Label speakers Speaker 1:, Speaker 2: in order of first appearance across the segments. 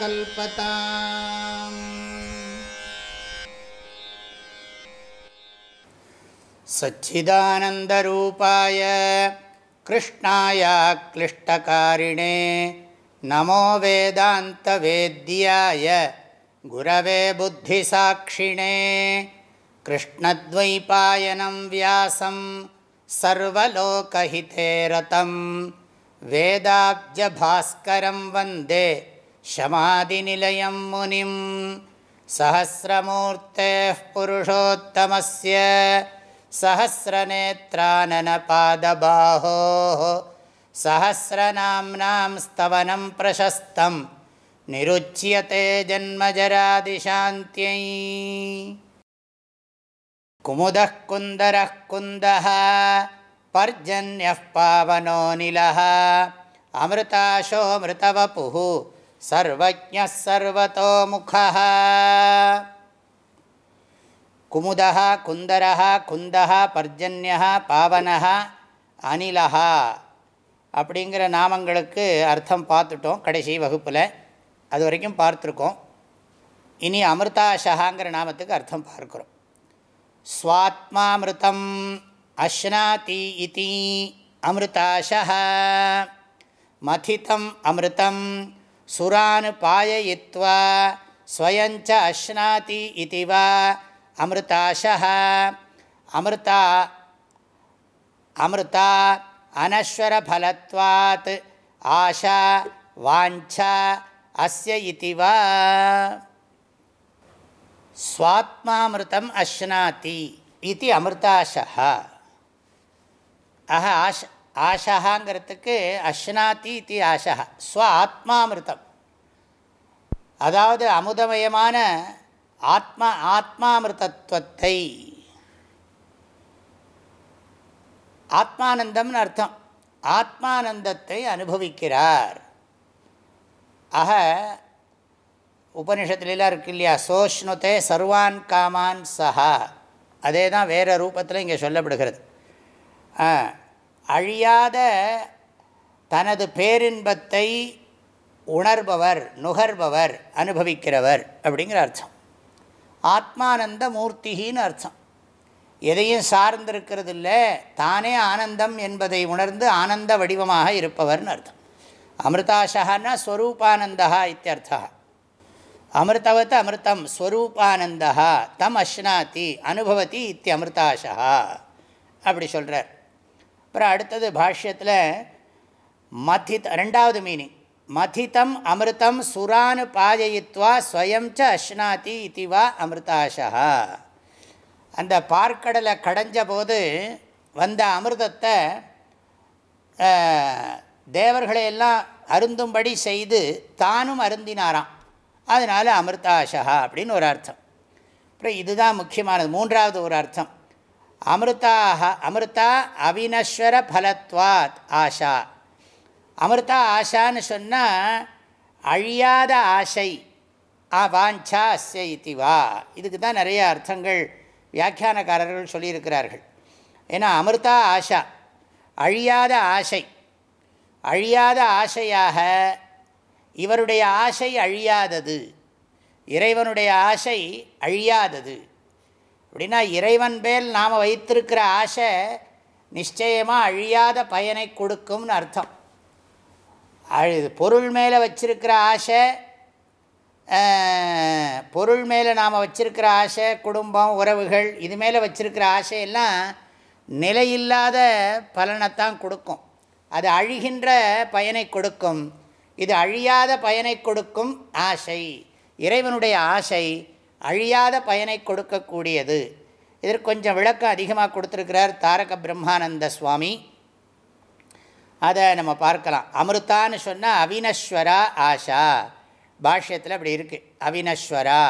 Speaker 1: कल्पताम्। सच्चिदानन्दरूपाय कृष्णाय क्लिष्टकारिणे नमो वेदान्तवेद्याय गुरवे बुद्धिसाक्षिणे कृष्णद्वैपायनं व्यासं सर्वलोकहिते रतं वेदाब्जभास्करं वन्दे शमादिनिलयं मुनिं सहस्रमूर्तेः पुरुषोत्तमस्य सहस्रनेत्राननपादबाहोः सहस्रनाम्नां स्तवनं प्रशस्तं निरुच्यते जन्मजरादिशान्त्यै। कुमुदः कुन्दरः कुन्दः पर्जन्यः पावनोऽनिलः अमृताशोऽमृतवपुः सर्वज्ञः सर्वतोमुखः குமுதः குந்தரः குந்தः பர்ஜன்யः பாவனः அனிலஹா அப்படிங்கிற நாமங்களுக்கு அர்த்தம் பார்த்துட்டோம் கடைசி வகுப்பில் அது வரைக்கும் பார்த்துருக்கோம் இனி அமிர்தாஷகாங்கிற நாமத்துக்கு அர்த்தம் பார்க்குறோம் ஸ்வாத்மாமிருதம் அஷ்னாதி இதி அமிர்தாஷ மதித்தம் அமிர்தம் சுரான் பாயயித்வா ஸ்வயஞ்ச அஷ்னாதி இதி வா அமிர்தாஷ அமிர்தா அமிர்தா அனஸ்வரஃலத்வாத் ஆஷா வாஞ்சா அஸ்ய இதி வா ஸ்வாத்மாமிருதம் அஷ்னாதி இது அமிர்தாஷா ஆஹ ஆஷ ஆஷாங்கிறதுக்கு அஷ்னாதி இது ஆஷா ஸ்வ ஆத்மாமிருத்தம் அதாவது அமுதமயமான ஆத்மா ஆத்மாமிருதத்துவத்தை. ஆத்மானந்தம்னு அர்த்தம். ஆத்மானந்தத்தை அனுபவிக்கிறார். ஆக உபனிஷத்துலாம் இருக்கு இல்லையா? சோஷ்ணுதே சர்வான் காமான் சஹா. அதே தான் வேறு ரூபத்தில் இங்கே சொல்லப்படுகிறது. அழியாத தனது பேரின்பத்தை உணர்பவர் நுகர்பவர் அனுபவிக்கிறவர் அப்படிங்கிற அர்த்தம். ஆத்மானந்த மூர்த்திகின்னு அர்த்தம். எதையும் சார்ந்திருக்கிறது இல்லை தானே ஆனந்தம் என்பதை உணர்ந்து ஆனந்த வடிவமாக இருப்பவர்னு அர்த்தம். அமிர்தாஷகன்னா ஸ்வரூபானந்தா இத்தியர்த்தா. அமிர்தவத் அமிர்தம் ஸ்வரூபானந்தா தம் அஷ்னாதி அனுபவதி இத்தி அமிர்தாஷா அப்படி சொல்கிறார் அப்புறம் அடுத்தது பாஷ்யத்தில் மதித் ரெண்டாவது மீனிங் மதித்தம் அமிர்தம் சுரானு பாஜயித்வா ஸ்வயம் ச அஷ்னாதி இதுவா அமிர்தாஷா அந்த பார்க்கடலை கடைஞ்ச போது வந்த அமிர்தத்தை தேவர்களையெல்லாம் அருந்தும்படி செய்து தானும் அருந்தினாராம். அதனால் அமிர்தாஷா அப்படின்னு ஒரு அர்த்தம். அப்புறம் இதுதான் முக்கியமானது மூன்றாவது ஒரு அர்த்தம். அமிர்தாக அமிர்தா அவினஸ்வர பலத்வாத் ஆஷா. அமிர்தா ஆஷான்னு சொன்னால் அழியாத ஆசை. ஆ வாஞ்சா அஸ்ய இத்திவா இதுக்கு தான் நிறைய அர்த்தங்கள் வியாக்கியானக்காரர்கள் சொல்லியிருக்கிறார்கள். ஏன்னா அமிர்தா ஆஷா அழியாத ஆசை. அழியாத ஆசையாக இவருடைய ஆசை அழியாதது. இறைவனுடைய ஆசை அழியாதது. அப்படின்னா இறைவன் மேல் நாம் வைத்திருக்கிற ஆசை நிச்சயமாக அழியாத பயனை கொடுக்கும்னு அர்த்தம். அழு பொருள் மேலே வச்சிருக்கிற ஆசை பொருள் மேலே நாம் வச்சிருக்கிற ஆசை குடும்பம் உறவுகள் இது மேலே வச்சிருக்கிற ஆசையெல்லாம் நிலையில்லாத பலனைத்தான் கொடுக்கும். அது அழிகின்ற பயனை கொடுக்கும். இது அழியாத பயனை கொடுக்கும் ஆசை. இறைவனுடைய ஆசை அழியாத பயனை கொடுக்கக்கூடியது. இதற்கு கொஞ்சம் விளக்கம் அதிகமாக கொடுத்துருக்கிறார் தாரக பிரம்மானந்த சுவாமி. அதை நம்ம பார்க்கலாம். அமிர்தான்னு சொன்னால் அவினஸ்வரா ஆஷா. பாஷ்யத்தில் அப்படி இருக்குது அவினஸ்வரா.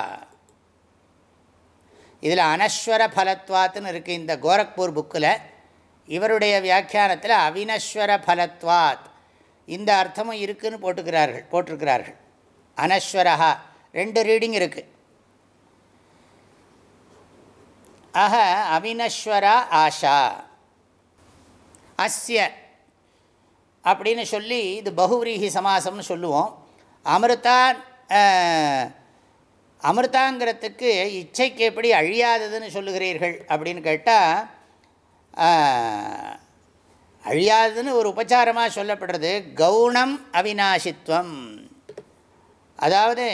Speaker 1: இதில் அனஸ்வர பலத்வாத்துன்னு இருக்குது இந்த கோரக்பூர் புக்கில். இவருடைய வியாக்கியானத்தில் அவினஸ்வர பலத்வாத். இந்த அர்த்தமும் இருக்குதுன்னு போட்டுக்கிறார்கள் போட்டிருக்கிறார்கள். அனஸ்வரஹா. ரெண்டு ரீடிங் இருக்குது அஹ அவினஸ்வரா ஆஷா. அஸ்ய அப்படின்னு சொல்லி இது பகுவிரீகி சமாசம்னு சொல்லுவோம். அமிர்தா அமிர்தாங்கிறதுக்கு இச்சைக்கு எப்படி அழியாததுன்னு சொல்லுகிறீர்கள் அப்படின்னு கேட்டால் அழியாததுன்னு ஒரு உபச்சாரமாக சொல்லப்படுறது கவுணம் அவிநாசித்வம். அதாவது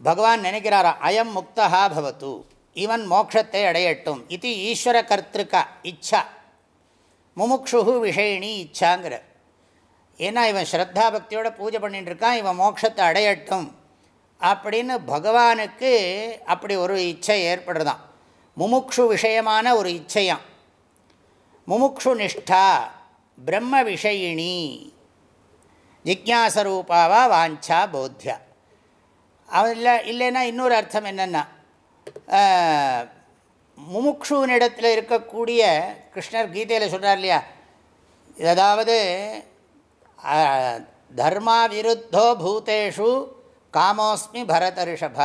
Speaker 1: பகவான் நினைக்கிறாரா அயம் முக்தா பவத்து. இவன் மோட்சத்தை அடையட்டும். இது ஈஸ்வர கர்த்திருக்கா இச்சா. முமுக்ஷு விஷயினி இச்சாங்கிற. ஏன்னா இவன் ஸ்ரத்தா பக்தியோட பூஜை பண்ணிட்டு இருக்கான் இவன் மோட்சத்தை அடையட்டும். அப்படின்னு பகவானுக்கு அப்படி ஒரு இச்சை ஏற்படுறதான். முமுக்ஷு விஷயமான ஒரு இச்சையாம். முமுக்ஷு நிஷ்டா பிரம்ம விஷயினி. ஜிக்யாசரூபாவா வாஞ்சா போத்தியா அவன் இல்லை இல்லைன்னா இன்னொரு அர்த்தம் என்னென்னா முமுக்ஷுவனிடத்தில் இருக்கக்கூடிய கிருஷ்ணர் கீதையில் சொல்கிறார் இல்லையா? அதாவது தர்மா விருத்தோ பூத்தேஷு காமோஸ்மி பரத ரிஷப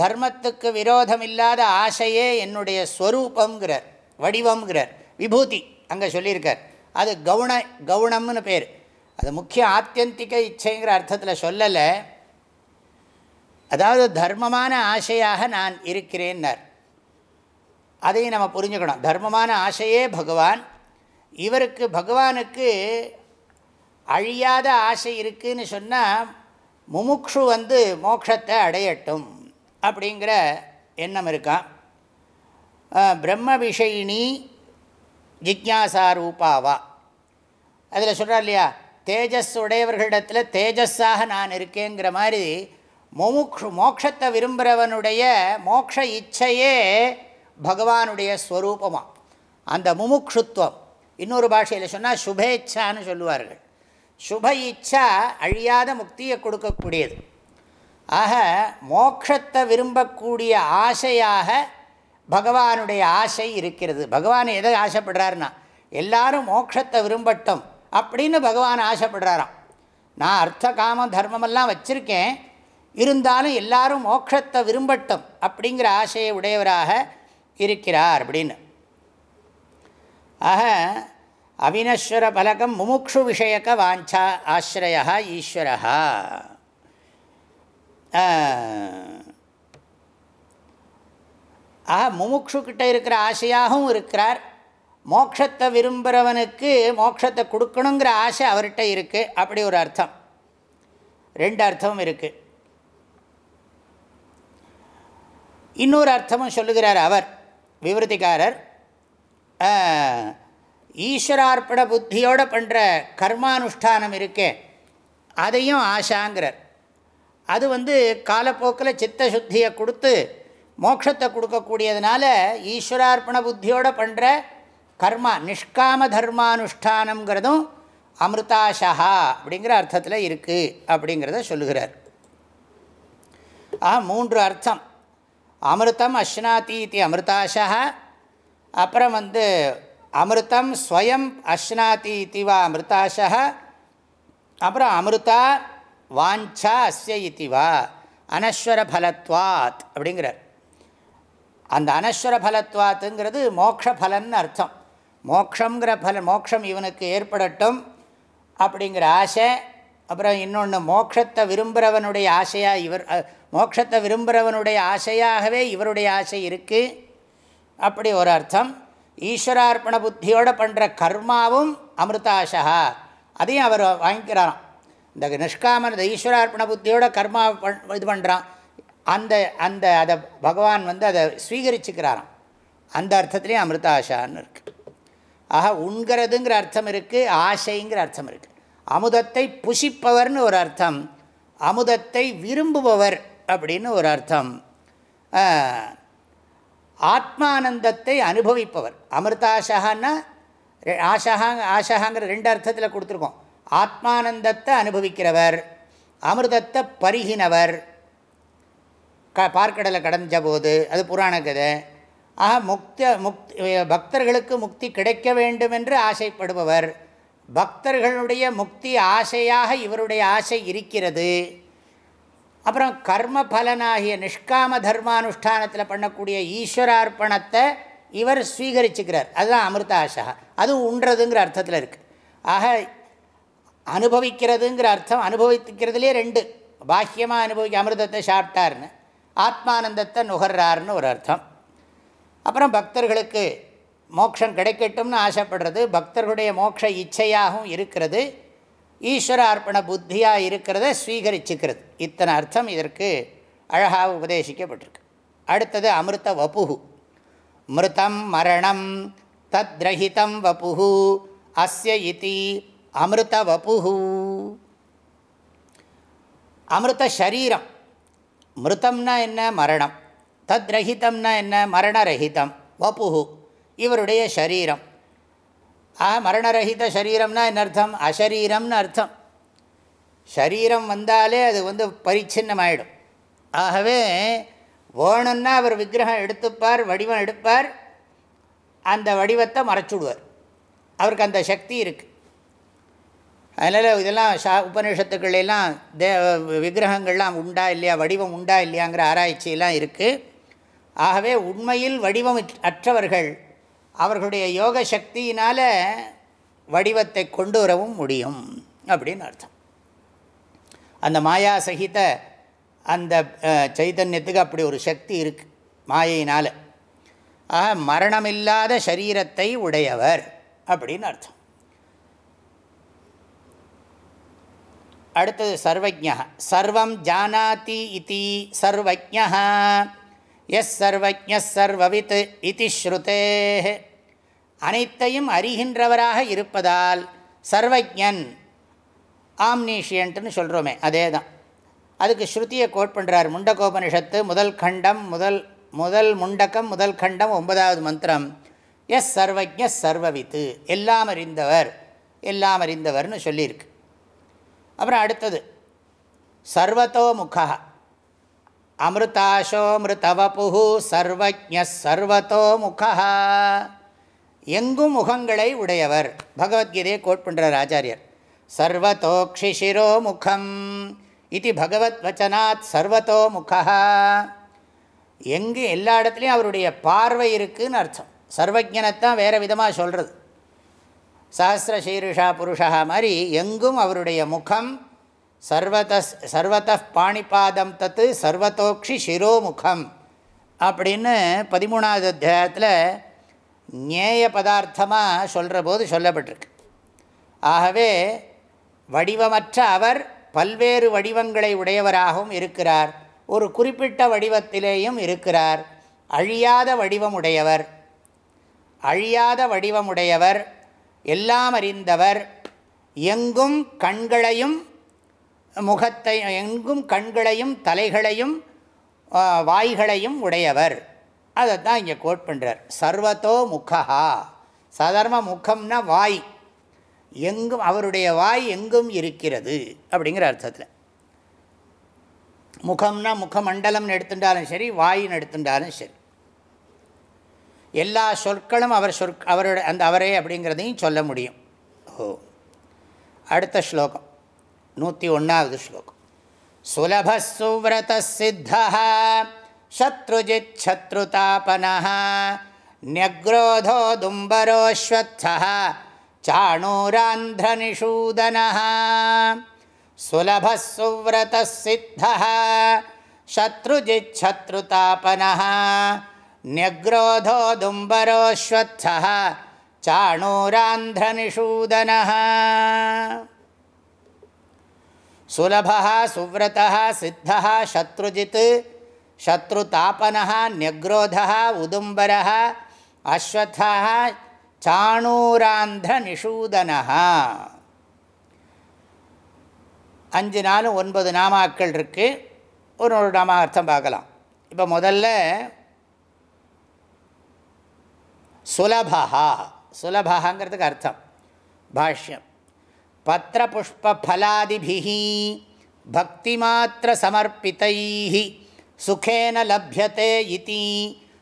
Speaker 1: தர்மத்துக்கு விரோதம் இல்லாத ஆசையே என்னுடைய ஸ்வரூபங்கிறார் வடிவங்கிறார் விபூதி அங்கே சொல்லியிருக்கார். அது கவுண கவுணம்னு பேர். அது முக்கிய ஆத்தியந்திக இச்சைங்கிற அர்த்தத்தில் சொல்லலை. அதாவது தர்மமான ஆசையாக நான் இருக்கிறேன்னர். அதையும் நம்ம புரிஞ்சுக்கணும். தர்மமான ஆசையே பகவான். இவருக்கு பகவானுக்கு அழியாத ஆசை இருக்குதுன்னு சொன்னால் முமுக்ஷு வந்து மோட்சத்தை அடையட்டும் அப்படிங்கிற எண்ணம் இருக்கான் பிரம்ம விஷயினி ஜிக்யாசாரூபாவா. அதில் சொல்கிறார் இல்லையா? தேஜஸ் உடையவர்களிடத்தில் தேஜஸாக நான் இருக்கேங்கிற மாதிரி முமுக்ஷு மோக்ஷத்தை விரும்புகிறவனுடைய மோக்ஷ இச்சையே பகவானுடைய ஸ்வரூபமாக அந்த முமுக்ஷுத்வம் இன்னொரு பாஷையில் சொன்னால் சுபேச்சான்னு சொல்லுவார்கள். சுப இச்சா அழியாத முக்தியை கொடுக்கக்கூடியது. ஆக மோக்ஷத்தை விரும்பக்கூடிய ஆசையாக பகவானுடைய ஆசை இருக்கிறது. பகவான் எதை ஆசைப்படுறாருன்னா எல்லாரும் மோட்சத்தை விரும்பட்டும் அப்படின்னு பகவான் ஆசைப்படுறாராம். நான் அர்த்த காம தர்மமெல்லாம் வச்சுருக்கேன். இருந்தாலும் எல்லாரும் மோட்சத்தை விரும்பட்டும் அப்படிங்கிற ஆசையை உடையவராக இருக்கிறார் அப்படின்னு. ஆக அவினஸ்வர பலகம் முமுக்ஷு விஷயக்க வாஞ்சா ஆசிரியா ஈஸ்வரா ஆக முமுக்ஷுக்கிட்ட இருக்கிற ஆசையாகவும் இருக்கிறார். மோட்சத்தை விரும்புகிறவனுக்கு மோட்சத்தை கொடுக்கணுங்கிற ஆசை அவர்கிட்ட இருக்குது அப்படி ஒரு அர்த்தம். ரெண்டு அர்த்தமும் இருக்குது இன்னொரு அர்த்தமும் சொல்லுகிறார் அவர் விவருத்திக்காரர். ஈஸ்வரார்ப்பண புத்தியோடு பண்ணுற கர்மானுஷ்டானம் இருக்கே அதையும் ஆஷாங்கிறார் அது வந்து காலப்போக்கில் சித்த சுத்தியை கொடுத்து மோட்சத்தை கொடுக்கக்கூடியதுனால ஈஸ்வரார்ப்பண புத்தியோடு பண்ணுற கர்மா நிஷ்காம தர்மானுஷ்டானங்கிறதும் அமிர்தாஷா அப்படிங்கிற அர்த்தத்தில் இருக்குது அப்படிங்கிறத சொல்லுகிறார். ஆ மூன்று அர்த்தம். அமிர்தம் அஷ்னாதி இது அமிர்தாஷா அப்புறம் வந்து அமிர்தம் ஸ்வயம் அஷ்னாதி இத்திவா அமிர்தாஷா அப்புறம் அமிர்தா வாஞ்சா அஸ்ய இத்திவா அனஸ்வர பலத்வாத் அப்படிங்கிறார். அந்த அனஸ்வர பலத்வாத்துங்கிறது மோக்ஷ பலன்னு அர்த்தம். மோக்ஷங்கிற பல மோக்ஷம் இவனுக்கு ஏற்படட்டும் அப்படிங்கிற ஆசை. அப்புறம் இன்னொன்று மோட்சத்தை விரும்புகிறவனுடைய ஆசையாக இவர் மோட்சத்தை விரும்புகிறவனுடைய ஆசையாகவே இவருடைய ஆசை இருக்குது அப்படி ஒரு அர்த்தம். ஈஸ்வரார்ப்பண புத்தியோடு பண்ணுற கர்மாவும் அமிர்தாசா அதையும் அவர் வாங்கிக்கிறாராம். இந்த நிஷ்காமன் இந்த ஈஸ்வரார்ப்பண புத்தியோட கர்மா இது பண்ணுறான் அந்த அந்த அதை பகவான் வந்து அதை ஸ்வீகரிச்சுக்கிறாராம். அந்த அர்த்தத்துலேயும் அமிர்தாஷான்னு இருக்குது ஆக உண்கிறதுங்கிற அர்த்தம் இருக்குது ஆசைங்கிற அர்த்தம் இருக்குது அமுதத்தை புஷிப்பவர்னு ஒரு அர்த்தம். அமுதத்தை விரும்புபவர் அப்படின்னு ஒரு அர்த்தம். ஆத்மானந்தத்தை அனுபவிப்பவர். அமிர்தாஷகான்னா ஆஷகா ஆஷகாங்கிற ரெண்டு அர்த்தத்தில் கொடுத்துருக்கோம். ஆத்மானந்தத்தை அனுபவிக்கிறவர் அமிர்தத்தை பருகினவர். க பார்க்கடலை கடந்த போது அது புராண கதை. ஆக முக்த முக்தி பக்தர்களுக்கு முக்தி கிடைக்க வேண்டும் என்று ஆசைப்படுபவர். பக்தர்களுடைய முக்தி ஆசையாக இவருடைய ஆசை இருக்கிறது. அப்புறம் கர்ம பலனாகிய நிஷ்காம தர்மானுஷ்டானத்தில் பண்ணக்கூடிய ஈஸ்வரார்ப்பணத்தை இவர் ஸ்வீகரிச்சுக்கிறார். அதுதான் அமிர்தாஷா அதுவும் உண்றதுங்கிற அர்த்தத்தில் இருக்குது ஆக அனுபவிக்கிறதுங்கிற அர்த்தம் அனுபவிக்கிறதுலே ரெண்டு. பாக்கியமாக அனுபவிக்க அமிர்தத்தை சாப்பிட்டார்னு ஆத்மானந்தத்தை நுகர்றாருன்னு ஒரு அர்த்தம். அப்புறம் பக்தர்களுக்கு மோட்சம் கிடைக்கட்டும்னு ஆசைப்படுறது பக்தர்களுடைய மோட்ச இச்சையாகவும் இருக்கிறது ஈஸ்வர அர்ப்பண புத்தியாக இருக்கிறத ஸ்வீகரிச்சுக்கிறது. இத்தனை அர்த்தம் இதற்கு அழகாக உபதேசிக்கப்பட்டிருக்கு. அடுத்தது அமிர்த வபுகு மிருதம் மரணம் தத்ரஹிதம் வபுகு அஸ்ய இதி அமிர்த வபுகு அமிர்த சரீரம் மிருத்தம்னா என்ன? மரணம். தத்ரஹிதம்னா என்ன? மரணரஹிதம் வபுகு இவருடைய சரீரம். ஆ மரணரஹித சரீரம்னா என்ன அர்த்தம்? அசரீரம்னு அர்த்தம். சரீரம் வந்தாலே அது வந்து பரிச்சின்னமாயிடும். ஆகவே வேணும்னா அவர் விக்கிரகம் எடுத்துப்பார் வடிவம் எடுப்பார் அந்த வடிவத்தை மறைச்சுடுவார். அவருக்கு அந்த சக்தி இருக்குது அதனால் இதெல்லாம் சா உபநிஷத்துக்கள்லாம் தே விக்கிரகங்கள்லாம் உண்டா இல்லையா வடிவம் உண்டா இல்லையாங்கிற ஆராய்ச்சியெல்லாம் இருக்குது ஆகவே உண்மையில் வடிவம் அற்றவர்கள் அவர்களுடைய யோக சக்தியினால் வடிவத்தை கொண்டு வரவும் முடியும் அப்படின்னு அர்த்தம். அந்த மாயா சகித அந்த சைதன்யத்துக்கு அப்படி ஒரு சக்தி இருக்குது மாயினால் ஆக மரணமில்லாத சரீரத்தை உடையவர் அப்படின்னு அர்த்தம். அடுத்தது சர்வஜா சர்வம் ஜானாதி இதி சர்வஜா எஸ் சர்வஜ சர்வவித் இதி ஸ்ருதே அனைத்தையும் அறிகின்றவராக இருப்பதால் சர்வஜன் ஆம்னீஷியன்ட்டுன்னு சொல்கிறோமே அதே தான் அதுக்கு ஸ்ருதியை கோட் பண்ணுறார் முண்டகோபனிஷத்து முதல் கண்டம் முதல் முதல் முண்டக்கம் முதல் கண்டம் ஒன்பதாவது மந்திரம். எஸ் சர்வஜ சர்வவித்து எல்லாம் அறிந்தவர் எல்லாம் அறிந்தவர்னு சொல்லியிருக்கு. அப்புறம் அடுத்தது சர்வத்தோ முகா. அமிர்தாஷோ மிருதவபு சர்வஜர்வத்தோ முகா எங்கும் முகங்களை உடையவர்? பகவத்கீதையை கோட் பண்ணுறார் ஆச்சாரியர். சர்வத்தோக்ஷிஷிரோ முகம். இது பகவத் வச்சனாத் சர்வத்தோ முகா எங்கு எல்லா இடத்துலையும் அவருடைய பார்வை இருக்குதுன்னு அர்த்தம். சர்வஜனத்தான் வேறு விதமாக சொல்கிறது சஹசிர சீருஷா புருஷா மாதிரி எங்கும் அவருடைய முகம் சர்வத சர்வத பாணிபாதம் தத்து சர்வத்தோக்ஷி சிரோமுகம். அப்படின்னு பதிமூணாவது அத்தியாயத்தில் ஞேய பதார்த்தமாக சொல்கிற போது சொல்லப்பட்டிருக்கு. ஆகவே வடிவமற்ற அவர் பல்வேறு வடிவங்களை உடையவராகவும் இருக்கிறார். ஒரு குறிப்பிட்ட வடிவத்திலேயும் இருக்கிறார். அழியாத வடிவமுடையவர். அழியாத வடிவமுடையவர். எல்லாம் அறிந்தவர். எங்கும் கண்களையும் முகத்தை எங்கும் கண்களையும் தலைகளையும் வாய்களையும் உடையவர். அதை தான் இங்கே கோட் பண்ணுறார் சர்வத்தோ முகா சாதாரண முகம்னா வாய். எங்கும் அவருடைய வாய் எங்கும் இருக்கிறது அப்படிங்கிற அர்த்தத்தில். முகம்னா முகமண்டலம்னு எடுத்துட்டாலும் சரி வாயின்னு எடுத்துட்டாலும் சரி. எல்லா சொற்களும் அவர் சொற் அவரோட அந்த அவரே அப்படிங்கிறதையும் சொல்ல முடியும். ஓ. அடுத்த ஸ்லோகம். நூற்றி ஒன்றாவது ஸ்லோகம் சுலபசுவிரத சித்தா சத்ருஜித் சத்ருதாபன நியக்ரோதோ தும்பரோஸ்வத்த சாணூராந்திரனிஷூதன சுலபசுவிரத சித்தா சத்ருஜித் சத்ருதாபன நியக்ரோதோ தும்பரோஸ்வத்த சாணூராந்திரனிஷூதன சுலபா சுவிரதா சித்தா சத்ருஜித் சத்ருதாபனா நியக்ரோதா உதும்பர அஸ்வத்தா சாணூராந்திர நிஷூதனா அஞ்சு நாளும் ஒன்பது நாமாக்கள் இருக்குது ஒரு ஒரு நாம அர்த்தம் பார்க்கலாம். இப்போ முதல்ல சுலபா சுலபாங்கிறதுக்கு அர்த்தம். பாஷ்யம். பத்திரபுஷ்பலாதிபிஹி பக்திமாத்திரசமர்ப்பித்தை சுகேன லப்யத்தை இதி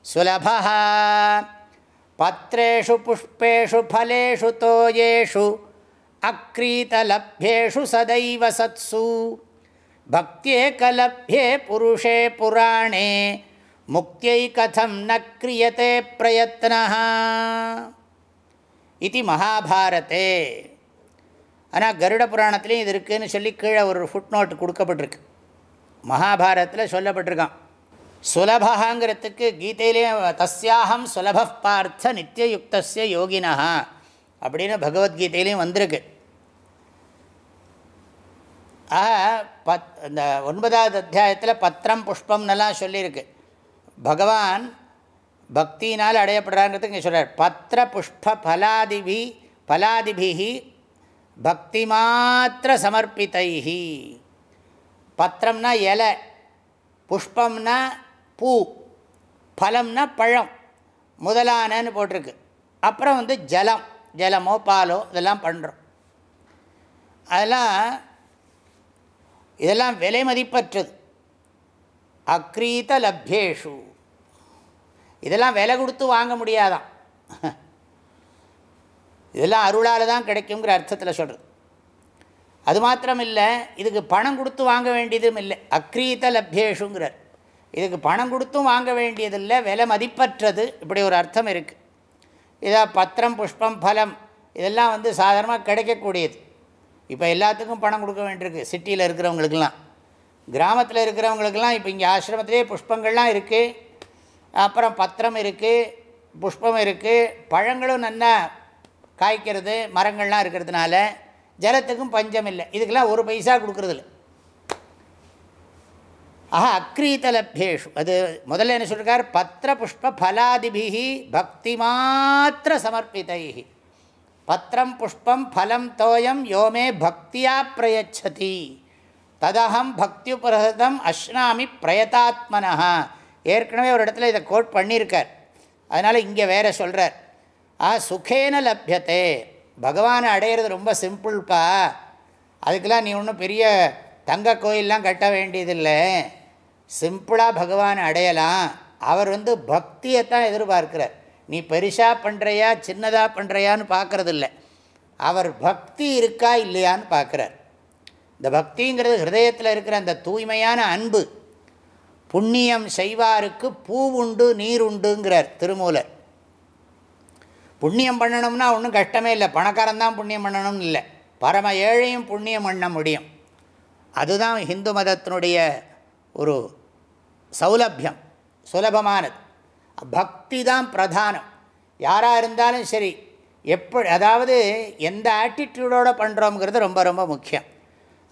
Speaker 1: சுலபா பத்திரேஷு புஷ்பேஷு ஃபலேஷு தோயேஷு அக்ரீதலப்யேஷு சதைவ சத்சு பக்தியேகலப்யே புருஷே புராணே முக்தியை கதம் ந கிரியத்தை பிரயத்னா இது மகாபாரதே ஆனால் கருட புராணத்துலேயும் இது இருக்குதுன்னு சொல்லி கீழே ஒரு ஃபுட் நோட் கொடுக்கப்பட்டிருக்கு. மகாபாரதத்தில் சொல்லப்பட்டிருக்கான் சுலபகாங்கிறதுக்கு கீதையிலேயும் தஸ்யாகம் சுலப பார்த்த நித்தியயுக்தசிய யோகினா அப்படின்னு பகவத்கீதையிலையும் வந்திருக்கு. ஆக பத் இந்த ஒன்பதாவது அத்தியாயத்தில் பத்திரம் புஷ்பம்னெல்லாம் சொல்லியிருக்கு. பகவான் பக்தினால் அடையப்படுறாங்கிறதுக்கு இங்கே சொல்கிறார் பத்திர புஷ்ப பலாதிபி பலாதிபிகி பக்தி மாத்திர சமர்ப்பித்தைஹி பத்திரம்னா இலை புஷ்பம்னா பூ பழம்னா பழம் முதலானன்னு போட்டிருக்கு. அப்புறம் வந்து ஜலம் ஜலமோ பாலோ இதெல்லாம் பண்ணுறோம் அதெல்லாம் இதெல்லாம் விலை மதிப்பற்றது. அக்ரீத லப்யேஷு இதெல்லாம் விலை கொடுத்து வாங்க முடியாதான் இதெல்லாம் அருளால் தான் கிடைக்குங்கிற அர்த்தத்தில் சொல்கிறது அது மாத்திரம் இல்லை இதுக்கு பணம் கொடுத்து வாங்க வேண்டியதும் இல்லை. அக்ரீத லப்யேஷுங்கிறார். இதுக்கு பணம் கொடுத்தும் வாங்க வேண்டியதில்லை விலை மதிப்பற்றது இப்படி ஒரு அர்த்தம் இருக்குது இதாக பத்திரம் புஷ்பம் பலம் இதெல்லாம் வந்து சாதாரணமாக கிடைக்கக்கூடியது. இப்போ எல்லாத்துக்கும் பணம் கொடுக்க வேண்டியிருக்கு சிட்டியில் இருக்கிறவங்களுக்கெல்லாம். கிராமத்தில் இருக்கிறவங்களுக்கெல்லாம் இப்போ இங்கே ஆசிரமத்திலே புஷ்பங்கள்லாம் இருக்குது அப்புறம் பத்திரம் இருக்குது புஷ்பம் இருக்குது பழங்களும் நல்லா காய்க்கிறது மரங்கள்லாம் இருக்கிறதுனால ஜலத்துக்கும் பஞ்சம் இல்லை இதுக்கெல்லாம் ஒரு பைசா கொடுக்குறதில்ல. ஆஹா அக்ரீதலப்யேஷு அது முதல்ல என்ன சொல்லியிருக்கார் பத்திர புஷ்ப ஃபலாதிபிகி பக்தி மாத்திர சமர்ப்பிதை பத்திரம் புஷ்பம் ஃபலம் தோயம் யோமே பக்தியா பிரயச்சதி. ததகம் பக்தியுபரதம் அஷ்னாமி பிரயதாத்மனா ஏற்கனவே ஒரு இடத்துல இதை கோட் பண்ணியிருக்கார். அதனால் இங்கே வேறு சொல்கிறார் ஆ சுகேன லப்யத்தே பகவானை அடையிறது ரொம்ப சிம்பிள்ப்பா. அதுக்கெல்லாம் நீ ஒன்றும் பெரிய தங்க கோயிலெலாம் கட்ட வேண்டியதில்லை. சிம்பிளாக பகவானை அடையலாம். அவர் வந்து பக்தியை தான் எதிர்பார்க்கிறார். நீ பெருசாக பண்ணுறியா சின்னதாக பண்ணுறியான்னு பார்க்குறதில்ல. அவர் பக்தி இருக்கா இல்லையான்னு பார்க்குறார். இந்த பக்திங்கிறது ஹிருதயத்தில் இருக்கிற அந்த தூய்மையான அன்பு. புண்ணியம் செய்வாருக்கு பூ உண்டு நீர் உண்டுங்கிறார் திருமூலர். புண்ணியம் பண்ணணும்னா ஒன்றும் கஷ்டமே இல்லை. பணக்காரன் தான் புண்ணியம் பண்ணணும்னு இல்லை. பரம ஏழையும் புண்ணியம் பண்ண முடியும். அதுதான் ஹிந்து மதத்தினுடைய ஒரு சௌலபியம் சுலபமானது. பக்தி தான் பிரதானம். யாராக இருந்தாலும் சரி எப்படி அதாவது எந்த ஆட்டிடியூடோடு பண்ணுறோங்கிறது ரொம்ப ரொம்ப முக்கியம்.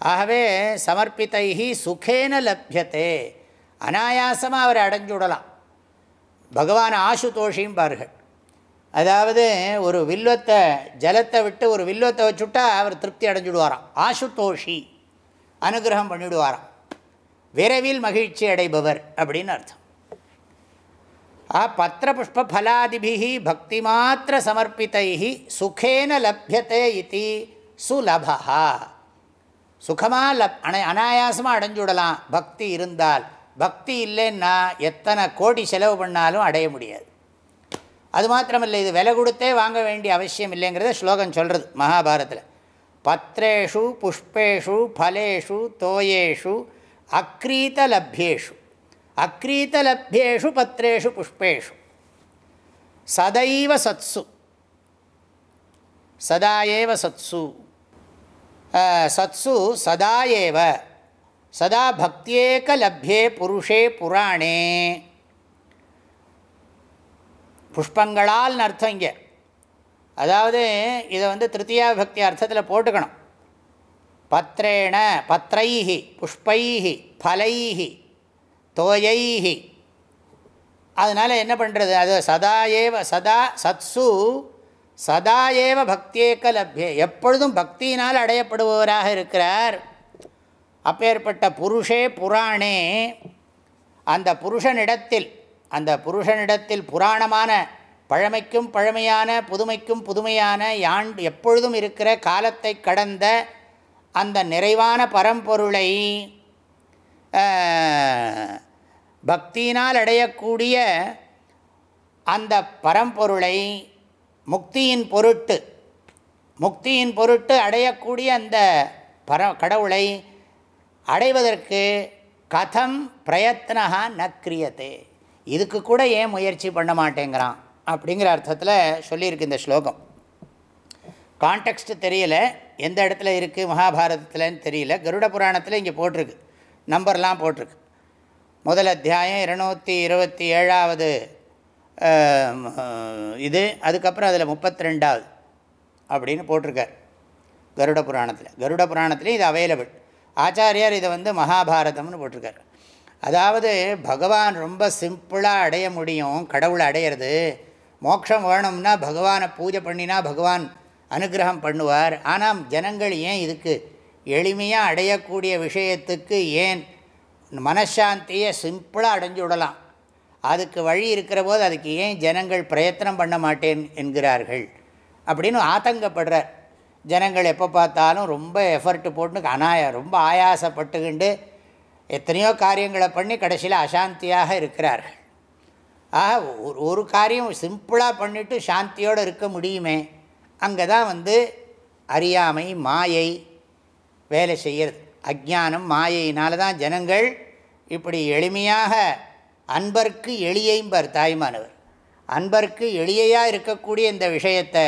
Speaker 1: ஆகவே சமர்ப்பித்தைஹி சுகேன லப்யத்தே அனாயாசமாக அவரை அடைஞ்சு விடலாம். பகவான் ஆசுதோஷியும் பாருங்கள். அதாவது ஒரு வில்வத்தை ஜலத்தை விட்டு ஒரு வில்வத்தை வச்சுட்டா அவர் திருப்தி அடைஞ்சுடுவாராம். ஆசுதோஷி அனுகிரகம் பண்ணிவிடுவாராம் விரைவில் மகிழ்ச்சி அடைபவர் அப்படின்னு அர்த்தம். ஆ பத்திர புஷ்ப ஃபலாதிபிகி பக்தி மாத்திர சமர்ப்பித்தை சுகேன லப்யத்தை இது சுலபா சுகமாக லப் அனை அனாயாசமாக அடைஞ்சுடலாம். பக்தி இருந்தால் பக்தி இல்லைன்னா எத்தனை கோடி செலவு பண்ணாலும் அடைய முடியாது. அது மாத்திரமில்லை இது விலை கொடுத்தே வாங்க வேண்டிய அவசியம் இல்லைங்கிறத ஸ்லோகம் சொல்கிறது மகாபாரத்தில் பத்திரேஷு புஷ்பேஷு ஃபலேஷு தோயேஷு அக்ரீதலப்யேஷு. அக்ரீதலப்யேஷு பத்திரேஷு புஷ்பேஷு. சதைவ சத்சு. சதா ஏவ சத்சு சத்சு சதா ஏவ சதா பக்தியேக லப்யே புருஷே புராணே. புஷ்பங்களால்னு அர்த்தம் இங்கே. அதாவது இதை வந்து திருத்தியா பக்தி அர்த்தத்தில் போட்டுக்கணும். பத்ரேண பத்திரைஹி புஷ்பைஹி ஃபலைஹி தோயைஹி. அதனால் என்ன பண்ணுறது அது சதா ஏவ சதா சத்சு சதா ஏவ பக்தியேக்க லப்யே. எப்பொழுதும் பக்தியினால் அடையப்படுபவராக இருக்கிறார். அப்பேற்பட்ட புருஷே புராணே அந்த புருஷனிடத்தில் அந்த புருஷனிடத்தில் புராணமான பழமைக்கும் பழமையான புதுமைக்கும் புதுமையான யாண்ட் எப்பொழுதும் இருக்கிற காலத்தை கடந்த அந்த நிறைவான பரம்பொருளை பக்தியினால் அடையக்கூடிய அந்த பரம்பொருளை முக்தியின் பொருட்டு முக்தியின் பொருட்டு அடையக்கூடிய அந்த பர கடவுளை அடைவதற்கு கதம் பிரயத்னகா ந கிரியத்தே இதுக்கு கூட ஏன் முயற்சி பண்ண மாட்டேங்கிறான்? அப்படிங்கிற அர்த்தத்தில் சொல்லியிருக்கு இந்த ஸ்லோகம். கான்டெக்ஸ்ட் தெரியல எந்த இடத்துல இருக்குது மகாபாரதத்தில்னு தெரியல கருட புராணத்தில் இங்கே போட்டிருக்கு நம்பர்லாம் போட்டிருக்கு. முதல் அத்தியாயம் இருநூற்றி இருபத்தி ஏழாவது இது அதுக்கப்புறம் அதில் முப்பத்தி ரெண்டாவது அப்படின்னு போட்டிருக்கார் கருட புராணத்தில். கருட புராணத்துலேயும் இது அவைலபிள் ஆச்சாரியார் இதை வந்து மகாபாரதம்னு போட்டிருக்கார். அதாவது பகவான் ரொம்ப சிம்பிளாக அடைய முடியும் கடவுளை அடையிறது. மோட்சம் வேணும்னா பகவானை பூஜை பண்ணினா பகவான் அனுகிரகம் பண்ணுவார். ஆனால் ஜனங்கள் ஏன் இதுக்கு எளிமையாக அடையக்கூடிய விஷயத்துக்கு ஏன் மனசாந்தியை சிம்பிளாக அடைஞ்சு விடலாம்? அதுக்கு வழி இருக்கிற போது அதுக்கு ஏன் ஜனங்கள் பிரயத்தனம் பண்ண மாட்டேன் என்கிறார்கள்? அப்படின்னு ஆதங்கப்படுறார். ஜனங்கள் எப்போ பார்த்தாலும் ரொம்ப எஃபர்ட்டு போட்டு அனாய ரொம்ப ஆயாசப்பட்டுக்கிண்டு எத்தனையோ காரியங்களை பண்ணி கடைசியில் அசாந்தியாக இருக்கிறார்கள். ஆக ஒரு ஒரு காரியம் சிம்பிளாக பண்ணிவிட்டு சாந்தியோடு இருக்க முடியுமே? அங்கே தான் வந்து அறியாமை மாயை வேலை செய்கிறது அஜானம் மாயையினால தான் ஜனங்கள் இப்படி எளிமையாக அன்பர்க்கு எளியைம்பர் தாய்மானவர். அன்பர்க்கு எளியையாக இருக்கக்கூடிய இந்த விஷயத்தை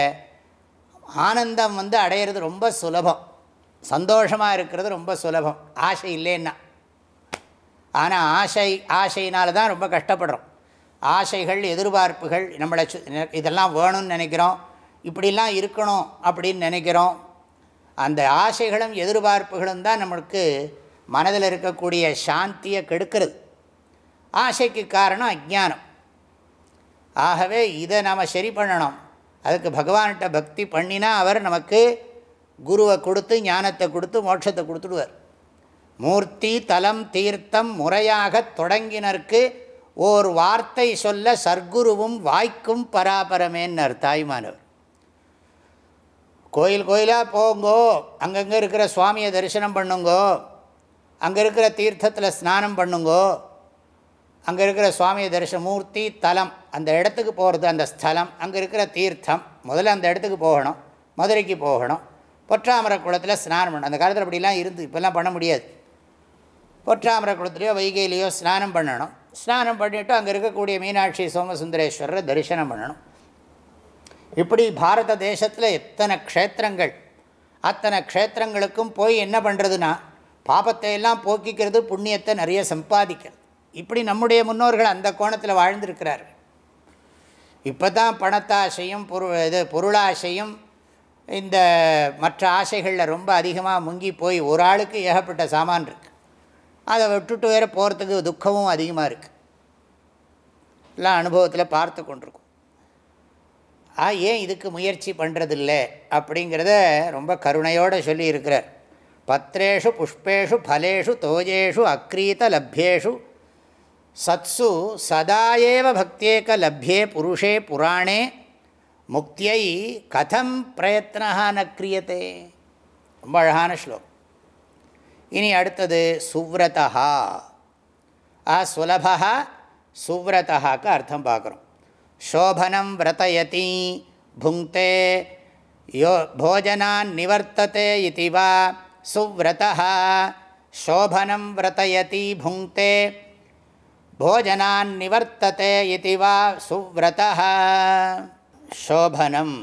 Speaker 1: ஆனந்தம் வந்து அடையிறது ரொம்ப சுலபம். சந்தோஷமாக இருக்கிறது ரொம்ப சுலபம். ஆசை இல்லைன்னா. ஆனால் ஆசை ஆசையினால தான் ரொம்ப கஷ்டப்படுறோம். ஆசைகள் எதிர்பார்ப்புகள் நம்மளை இதெல்லாம் வேணும்னு நினைக்கிறோம். இப்படிலாம் இருக்கணும் அப்படின்னு நினைக்கிறோம். அந்த ஆசைகளும் எதிர்பார்ப்புகளும் தான் நம்மளுக்கு மனதில் இருக்கக்கூடிய சாந்தியை கெடுக்கிறது. ஆசைக்கு காரணம் அஜானம் ஆகவே இதை நாம் சரி பண்ணணும். அதுக்கு பகவான்கிட்ட பக்தி பண்ணினா அவர் நமக்கு குருவை கொடுத்து ஞானத்தை கொடுத்து மோட்சத்தை கொடுத்துடுவார். மூர்த்தி தலம் தீர்த்தம் முறையாக தொடங்கினருக்கு ஓர் வார்த்தை சொல்ல சர்க்குருவும் வாய்க்கும் பராபரமேன்னர் தாய்மானவர். கோயில் கோயிலாக போங்கோ அங்கங்கே இருக்கிற சுவாமியை தரிசனம் பண்ணுங்கோ அங்கே இருக்கிற தீர்த்தத்தில் ஸ்நானம் பண்ணுங்கோ அங்கே இருக்கிற சுவாமியை தரிசன மூர்த்தி தலம் அந்த இடத்துக்கு போகிறது அந்த ஸ்தலம் அங்கே இருக்கிற தீர்த்தம் முதல்ல அந்த இடத்துக்கு போகணும் மதுரைக்கு போகணும் பொற்றாமர குளத்தில் ஸ்நானம் பண்ணணும். அந்த காலத்தில் அப்படிலாம் இருந்து இப்போல்லாம் பண்ண முடியாது. பொற்றாமர குளத்துலையோ வைகையிலையோ ஸ்நானம் பண்ணணும். ஸ்நானம் பண்ணிவிட்டு அங்கே இருக்கக்கூடிய மீனாட்சி சோமசுந்தரேஸ்வரரை தரிசனம் பண்ணணும். இப்படி பாரத தேசத்தில் எத்தனை க்ஷேத்திரங்கள்? அத்தனை க்ஷேத்திரங்களுக்கும் போய் என்ன பண்ணுறதுன்னா பாபத்தை எல்லாம் போக்கிக்கிறது புண்ணியத்தை நிறைய சம்பாதிக்கிறது. இப்படி நம்முடைய முன்னோர்கள் அந்த கோணத்தில் வாழ்ந்திருக்கிறார்கள் இப்போ தான் பணத்தாசையும் பொரு இது பொருளாசையும் இந்த மற்ற ஆசைகளில் ரொம்ப அதிகமாக முங்கி போய் ஒரு ஆளுக்கு ஏகப்பட்ட சாமான் இருக்குது அதை விட்டுட்டு வேறு போகிறதுக்கு துக்கமும் அதிகமாக இருக்குது எல்லாம் அனுபவத்தில் பார்த்து கொண்டிருக்கும். ஆ ஏன் இதுக்கு முயற்சி பண்ணுறதில்ல அப்படிங்கிறத ரொம்ப கருணையோடு சொல்லியிருக்கிறார். பத்ரேஷு புஷ்பேஷு ஃபலேஷு தோஜேஷு அக்ரீத லப்யேஷு. சத்சு சதாயேவ பக்தியேக லப்யே புருஷே புராணே. முக்தியை கதம் பிரயத்னா ந கிரியத்தே ரொம்ப அழகான ஸ்லோகம். இனி அடுத்தது சுவ்ரதா ஆ சுலபா சுவ்ரதாக்கு அர்த்தம் பார்க்குறோம். சோபனம் விரதயதி புங்கே யோ போஜனான் நிவர்த்தத்தை இது வா சுவ்ரதா சோபனம் விரதயதி புங்கே போஜனான் நிவர்த்தத்தை இது வா சுவ்ரதா சோபனம்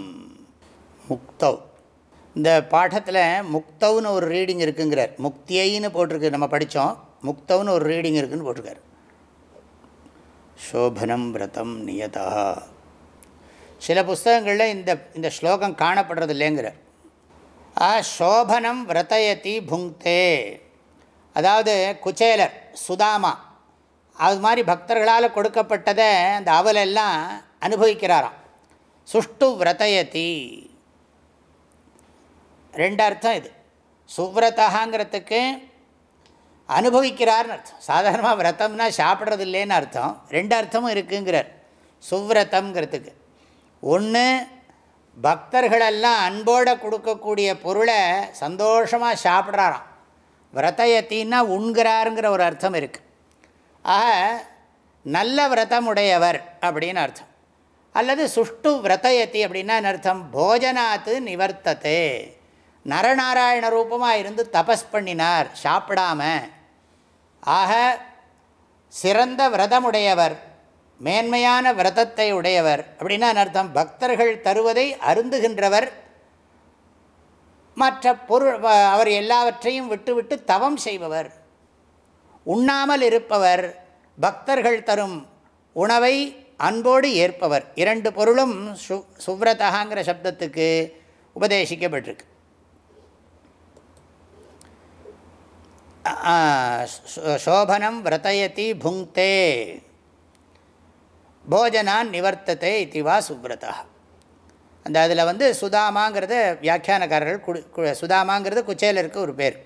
Speaker 1: முக்தவ் இந்த பாடத்தில் முக்தவுன்னு ஒரு ரீடிங் இருக்குங்கிறார். முக்தியைன்னு போட்டிருக்கு. நம்ம படித்தோம் முக்தவுன்னு ஒரு ரீடிங் இருக்குதுன்னு போட்டிருக்கார். சோபனம் விரதம் நியதா. சில புஸ்தகங்களில் இந்த இந்த ஸ்லோகம் காணப்படுறது இல்லைங்கிறார். ஆ சோபனம் விரதயதி புங்தே அதாவது குச்சேலர் சுதாமா அது மாதிரி பக்தர்களால் கொடுக்கப்பட்டதை அந்த அவலெல்லாம் அனுபவிக்கிறாராம். சுஷ்டு விரதயதி. ரெண்டு அர்த்தம் இது. சுவ்ரதாங்கிறதுக்கு அனுபவிக்கிறார்னு அர்த்தம். சாதாரணமாக விரதம்னா சாப்பிட்றது இல்லைன்னு அர்த்தம். ரெண்டு அர்த்தமும் இருக்குங்கிறார். சுவ்ரதம்ங்கிறதுக்கு. ஒன்று பக்தர்களெல்லாம் அன்போடு கொடுக்கக்கூடிய பொருளை சந்தோஷமாக சாப்பிட்றாராம். விரதயத்தின்னா உண்கிறாருங்கிற ஒரு அர்த்தம் இருக்குது ஆக நல்ல விரதமுடையவர் அப்படின்னு அர்த்தம். அல்லது சுஷ்டு விரதயத்தி அப்படின்னா அர்த்தம்? போஜனாத்து நிவர்த்தத்தை நரநாராயண ரூபமாக இருந்து தபஸ் பண்ணினார் சாப்பிடாம. ஆக சிறந்த விரதமுடையவர் மேன்மையான விரதத்தை உடையவர். அப்படின்னா அர்த்தம்? பக்தர்கள் தருவதை அருந்துகின்றவர். மற்ற பொருள் அவர் எல்லாவற்றையும் விட்டுவிட்டு தவம் செய்பவர். உண்ணாமல் இருப்பவர் பக்தர்கள் தரும் உணவை அன்போடு ஏற்பவர். இரண்டு பொருளும் சு சுவ்ரதகாங்கிற சப்தத்துக்கு உபதேசிக்கப்பட்டிருக்கு. சோபனம் விரதயதி புங்கே போஜனான் நிவர்த்தத்தை இதுவா சுப்ரதா அந்த அதில் வந்து சுதாமாங்கிறத வியாக்கியானக்காரர்கள் குடு சுதாமாங்கிறது குச்சேலருக்கு ஒரு பேர்.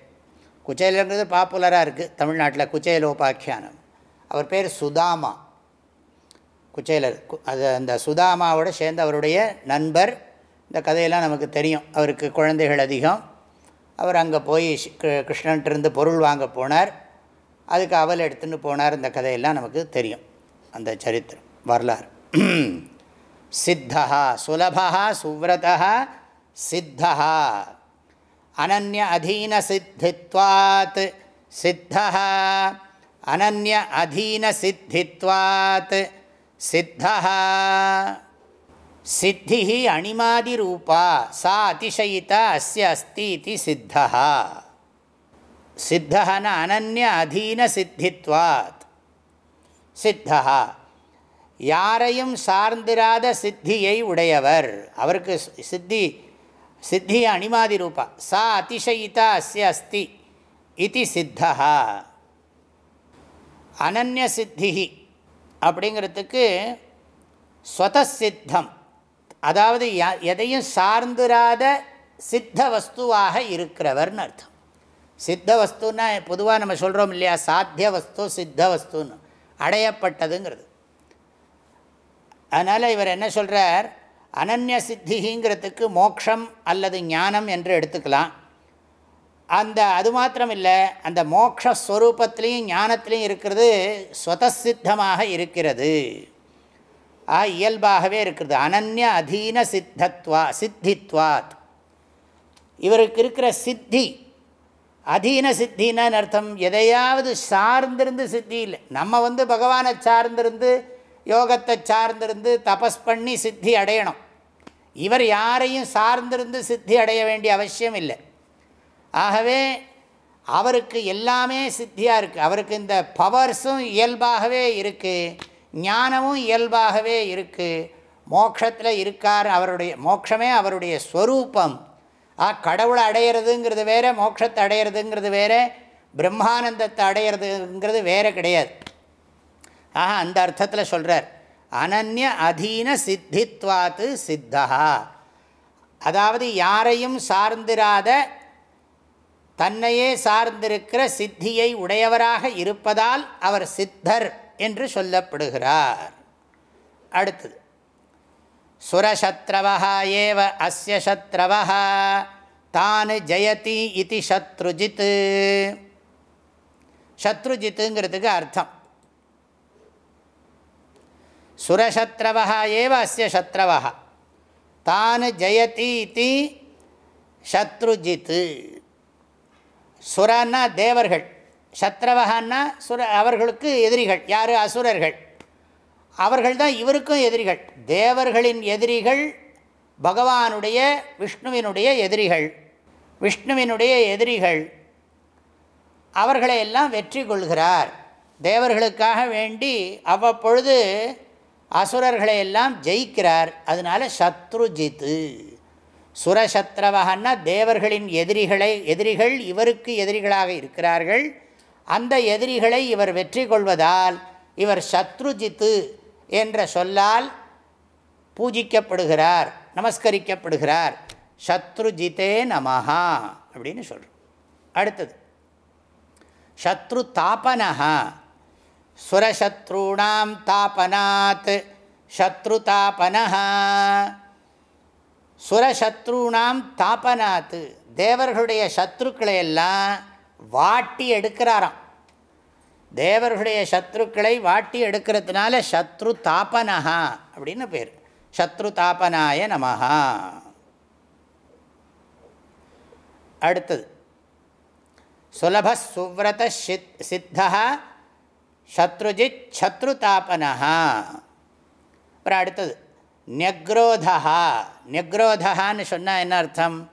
Speaker 1: குச்சேலருங்கிறது பாப்புலராக இருக்குது தமிழ்நாட்டில் குச்சேலோபாக்கியானம். அவர் பேர் சுதாமா. குச்சேலர் அது அந்த சுதாமாவோட சேர்ந்து அவருடைய நண்பர். இந்த கதையெல்லாம் நமக்கு தெரியும். அவருக்கு குழந்தைகள் அதிகம். அவர் அங்கே போய் கிருஷ்ணன்ட்டிருந்து பொருள் வாங்க போனார். அதுக்கு அவல் எடுத்துன்னு போனார். இந்த கதையெல்லாம் நமக்கு தெரியும். அந்த சரித்திரம் வரலாறு. சித்தா சுலபா சுவிரதா சித்தா அனன்ய அதீன சித்தித்வாத் சித்தா அனன்ய அதீன சித்தித்வாத் சித்தா சித்தி அணிமாதிரூபா சா அதிசயிதா அஸ்ய அஸ்தி இது சித்தா சித்தகன அனன்ய அதீன சித்தித்வாத். சித்தா யாரையும் சார்ந்திராத சித்தியை உடையவர். அவருக்கு சித்தி சித்தி அணிமாதி ரூபா சா அதிசயிதா அஸ்ய அஸ்தி இது சித்தா அனன்ய சித்தி அப்படிங்கிறதுக்கு ஸ்வதசித்தம். அதாவது எதையும் சார்ந்திராத சித்த வஸ்துவாக இருக்கிறவர்னு அர்த்தம். சித்த வஸ்துன்னா பொதுவாக நம்ம சொல்கிறோம் இல்லையா சாத்திய வஸ்து சித்த வஸ்துன்னு அடையப்பட்டதுங்கிறது. அதனால் இவர் என்ன சொல்கிறார் அனன்ய சித்திங்கிறதுக்கு மோக்ஷம் அல்லது ஞானம் என்று எடுத்துக்கலாம். அந்த அது மாத்திரம் இல்லை அந்த மோக்ஷஸ்வரூபத்திலையும் ஞானத்திலையும் இருக்கிறது ஸ்வதசித்தமாக இருக்கிறது. ஆ இயல்பாகவே இருக்கிறது அனன்ய அதீன சித்தத்வா சித்தித்வாத். இவருக்கு இருக்கிற சித்தி அதீன சித்தின்னு அர்த்தம் எதையாவது சார்ந்திருந்து சித்தி இல்லை. நம்ம வந்து பகவானை சார்ந்திருந்து யோகத்தை சார்ந்திருந்து தபஸ் பண்ணி சித்தி அடையணும். இவர் யாரையும் சார்ந்திருந்து சித்தி அடைய வேண்டிய அவசியம் இல்லை. ஆகவே அவருக்கு எல்லாமே சித்தியாக இருக்குது அவருக்கு இந்த பவர்ஸும் இயல்பாகவே இருக்குது ஞானமும் இயல்பாகவே இருக்குது மோட்சத்தில் இருக்கார் அவருடைய மோட்சமே அவருடைய ஸ்வரூபம். ஆ கடவுளை அடையிறதுங்கிறது வேறு மோட்சத்தை அடையிறதுங்கிறது வேறு பிரம்மானந்தத்தை அடையிறதுங்கிறது வேறு கிடையாது. ஆஹா அந்த அர்த்தத்தில் சொல்கிறார் அனன்ய அதீன சித்தித்வாத்து சித்தா அதாவது யாரையும் சார்ந்திராத தன்னையே சார்ந்திருக்கிற சித்தியை உடையவராக இருப்பதால் அவர் சித்தர். சொல்லப்படுகிறார். அடுத்தது. சுரசத்ரவா ஏவ அஸ்ய சத்ரவா தான் ஜெயதி இது சத்ருஜித். சத்ருஜித்துங்கிறதுக்கு அர்த்தம். சுரசத்ரவா ஏவ அஸ்ய சத்ரவா தான் ஜெயதி இது சத்ருஜித். சுரன்னா தேவர்கள். சத்ரவகான்னா சுர அவர்களுக்கு எதிரிகள். யார்? அசுரர்கள். அவர்கள் தான் இவருக்கும் எதிரிகள். தேவர்களின் எதிரிகள் பகவானுடைய விஷ்ணுவினுடைய எதிரிகள். விஷ்ணுவினுடைய எதிரிகள். அவர்களை எல்லாம் வெற்றி கொள்கிறார். தேவர்களுக்காக வேண்டி அவ்வப்பொழுது அசுரர்களை எல்லாம் ஜெயிக்கிறார். அதனால் சத்ருஜித்து சுரசத்ரவகன்னா தேவர்களின் எதிரிகளை எதிரிகள் இவருக்கு எதிரிகளாக இருக்கிறார்கள். அந்த எதிரிகளை இவர் வெற்றி கொள்வதால் இவர் சத்ருஜித்து என்ற சொல்லால் பூஜிக்கப்படுகிறார் நமஸ்கரிக்கப்படுகிறார். சத்ருஜித்தே நமஹா அப்படின்னு சொல்கிறோம் அடுத்தது சத்ரு தாபனஹா சுரசத்ருணாம் தாபனாத் சத்ரு தாபனஹா சுரசத்ருணாம் தாபனாத்து தேவர்களுடைய சத்ருக்களை எல்லாம் வாட்டி எடுக்கிறாராம். தேவர்களுடைய சத்ருக்களை வாட்டி எடுக்கிறதுனால சத்ரு தாபனஹா அப்படின்னு பேர். சத்ரு தாபனாய நமஹா. அடுத்தது. சுலப சுவிரத சித் சித்தா சத்ருஜித் சத்ரு தாபனஹா. அப்புறம் அடுத்தது. நெக்ரோதா நெக்ரோதான்னு சொன்னால் என்ன அர்த்தம்?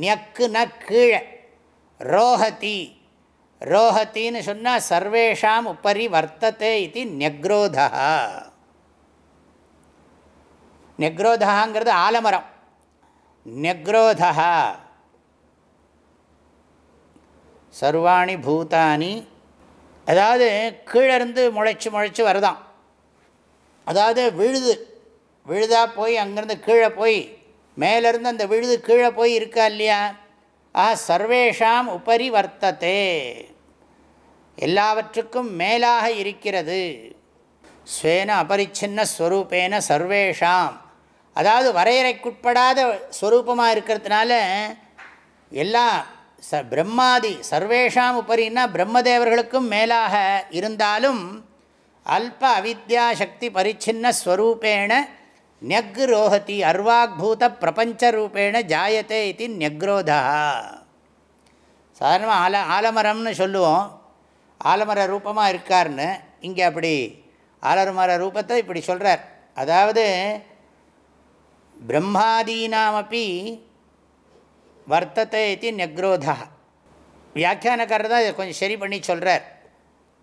Speaker 1: நெக்குன கீழே. ரோஹதி. ரோஹத்தின்னு சொன்னால் சர்வேஷாம் உப்பரி வர்த்தத்தை இது நெக்ரோதா நெக்ரோதாங்கிறது ஆலமரம். நெக்ரோதா சர்வாணி பூதானி. அதாவது கீழேருந்து முளைச்சி முளைச்சி வருதான். அதாவது விழுது. விழுதாக போய் அங்கேருந்து கீழே போய் மேலேருந்து அந்த விழுது கீழே போய் இருக்கா இல்லையா? ஆ சர்வேஷாம் உபரி வர்த்ததே எல்லாவற்றுக்கும் மேலாக இருக்கிறது. ஸ்வேன அபரிச்சின்ன ஸ்வரூபேன சர்வேஷாம். அதாவது வரையறைக்குட்படாத ஸ்வரூபமாக இருக்கிறதுனால எல்லா ச பிரம்மாதி சர்வேஷாம் உபரின்னா பிரம்மதேவர்களுக்கும் மேலாக இருந்தாலும் அல்ப அவித்யா சக்தி பரிச்சின்ன ஸ்வரூபேண நெக் ரோஹதி பிரபஞ்ச ரூபேண ஜாயத்தே இது நெக்ரோதா சாதாரணமாக ஆல ஆலமரம்னு சொல்லுவோம். ஆலமர ரூபமாக இருக்கார்னு இங்கே அப்படி ஆலமர ரூபத்தை இப்படி சொல்கிறார் அதாவது பிரம்மாதீனாமப்பி வர்த்தத்தை இது நெக்ரோதா வியாக்கியானக்காரர் தான் இதை கொஞ்சம் சரி பண்ணி சொல்கிறார்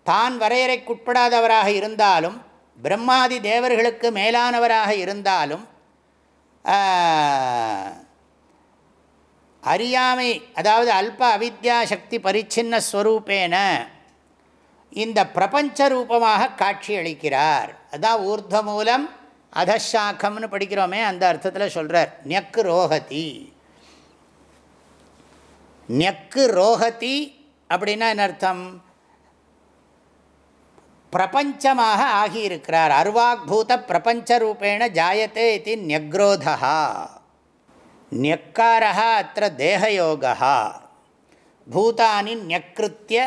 Speaker 1: தான் வரையறைக்குட்படாதவராக இருந்தாலும் பிரம்மாதி தேவர்களுக்கு மேலானவராக இருந்தாலும் அறியாமை அதாவது அல்ப அவித்யா சக்தி பரிச்சின்ன ஸ்வரூபேன இந்த பிரபஞ்ச ரூபமாக காட்சியளிக்கிறார் அதான் ஊர்த மூலம் அதஷாக்கம்னு படிக்கிறோமே அந்த அர்த்தத்தில் சொல்கிறார் நெக்கு ரோஹதி நெக்கு ரோஹதி அப்படின்னா என்ன அர்த்தம்? பிரபஞ்சமாக ஆகியிருக்கிறார். அர்வாக்பூத பிரபஞ்ச ரூபேண ஜாயத்தே இது நியக்ரோதா நியக்காரா அத்த தேகயோகா பூதானி நியக்கிருத்திய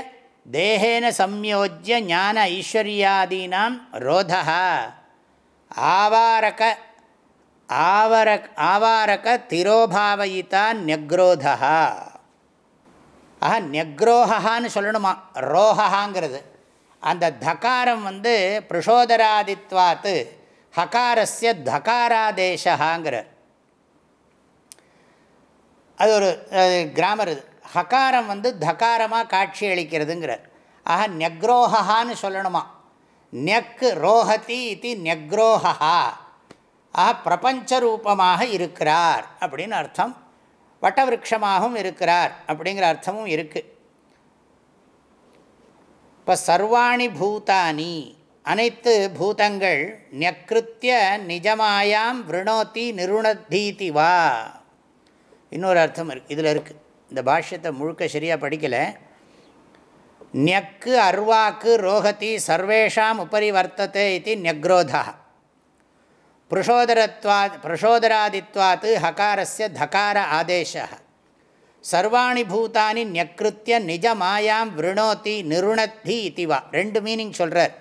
Speaker 1: தேகேன சம்யோஜ்ய ஞான ஐஸ்வர்யாதீனாம் ரோதா ஆவாரக ஆவர ஆவாரக திரோபாவயிதா நெக்ரோதா ஆஹா நெக்ரோஹான்னு சொல்லணுமா? ரோஹாங்கிறது அந்த தகாரம் வந்து பிரசோதராதித்வாத்து ஹகாரஸ்ய தகாராதேசாங்கிறார் அது ஒரு கிராமர் இது. ஹகாரம் வந்து தகாரமாக காட்சி அளிக்கிறதுங்கிறார். ஆஹா நெக்ரோஹான்னு சொல்லணுமா? நெக் ரோஹதி இது நெக்ரோஹா ஆஹா பிரபஞ்ச ரூபமாக இருக்கிறார் அப்படின்னு அர்த்தம். வட்டவிருட்சமாகவும் இருக்கிறார் அப்படிங்கிற அர்த்தமும் இருக்குது இப்போ சர்வாணி பூதானி. அனைத்து பூதங்கள் நியக்கிருத்திய நிஜமாயாம் விருணோத்தி நிருணத்தீதி வா. இன்னொரு அர்த்தம் இருக்குது இதில் இருக்குது இந்த பாஷ்யத்தை முழுக்க சரியாக படிக்கலை. நியக்கு அர்வாக்கு ரோஹதி சர்வேஷாம் உபரி வர்த்தத்தை இது நியக்ரோதா புருஷோதரத்வா புருஷோதராதித்வாத்து ஹகாரஸ்ய தகார ஆதேச சர்வாணி பூதானி நியக்கிருத்திய நிஜ மாயாம் விருணோத்தி நிருணத்தி இத்திவா ரெண்டு மீனிங் சொல்கிறார்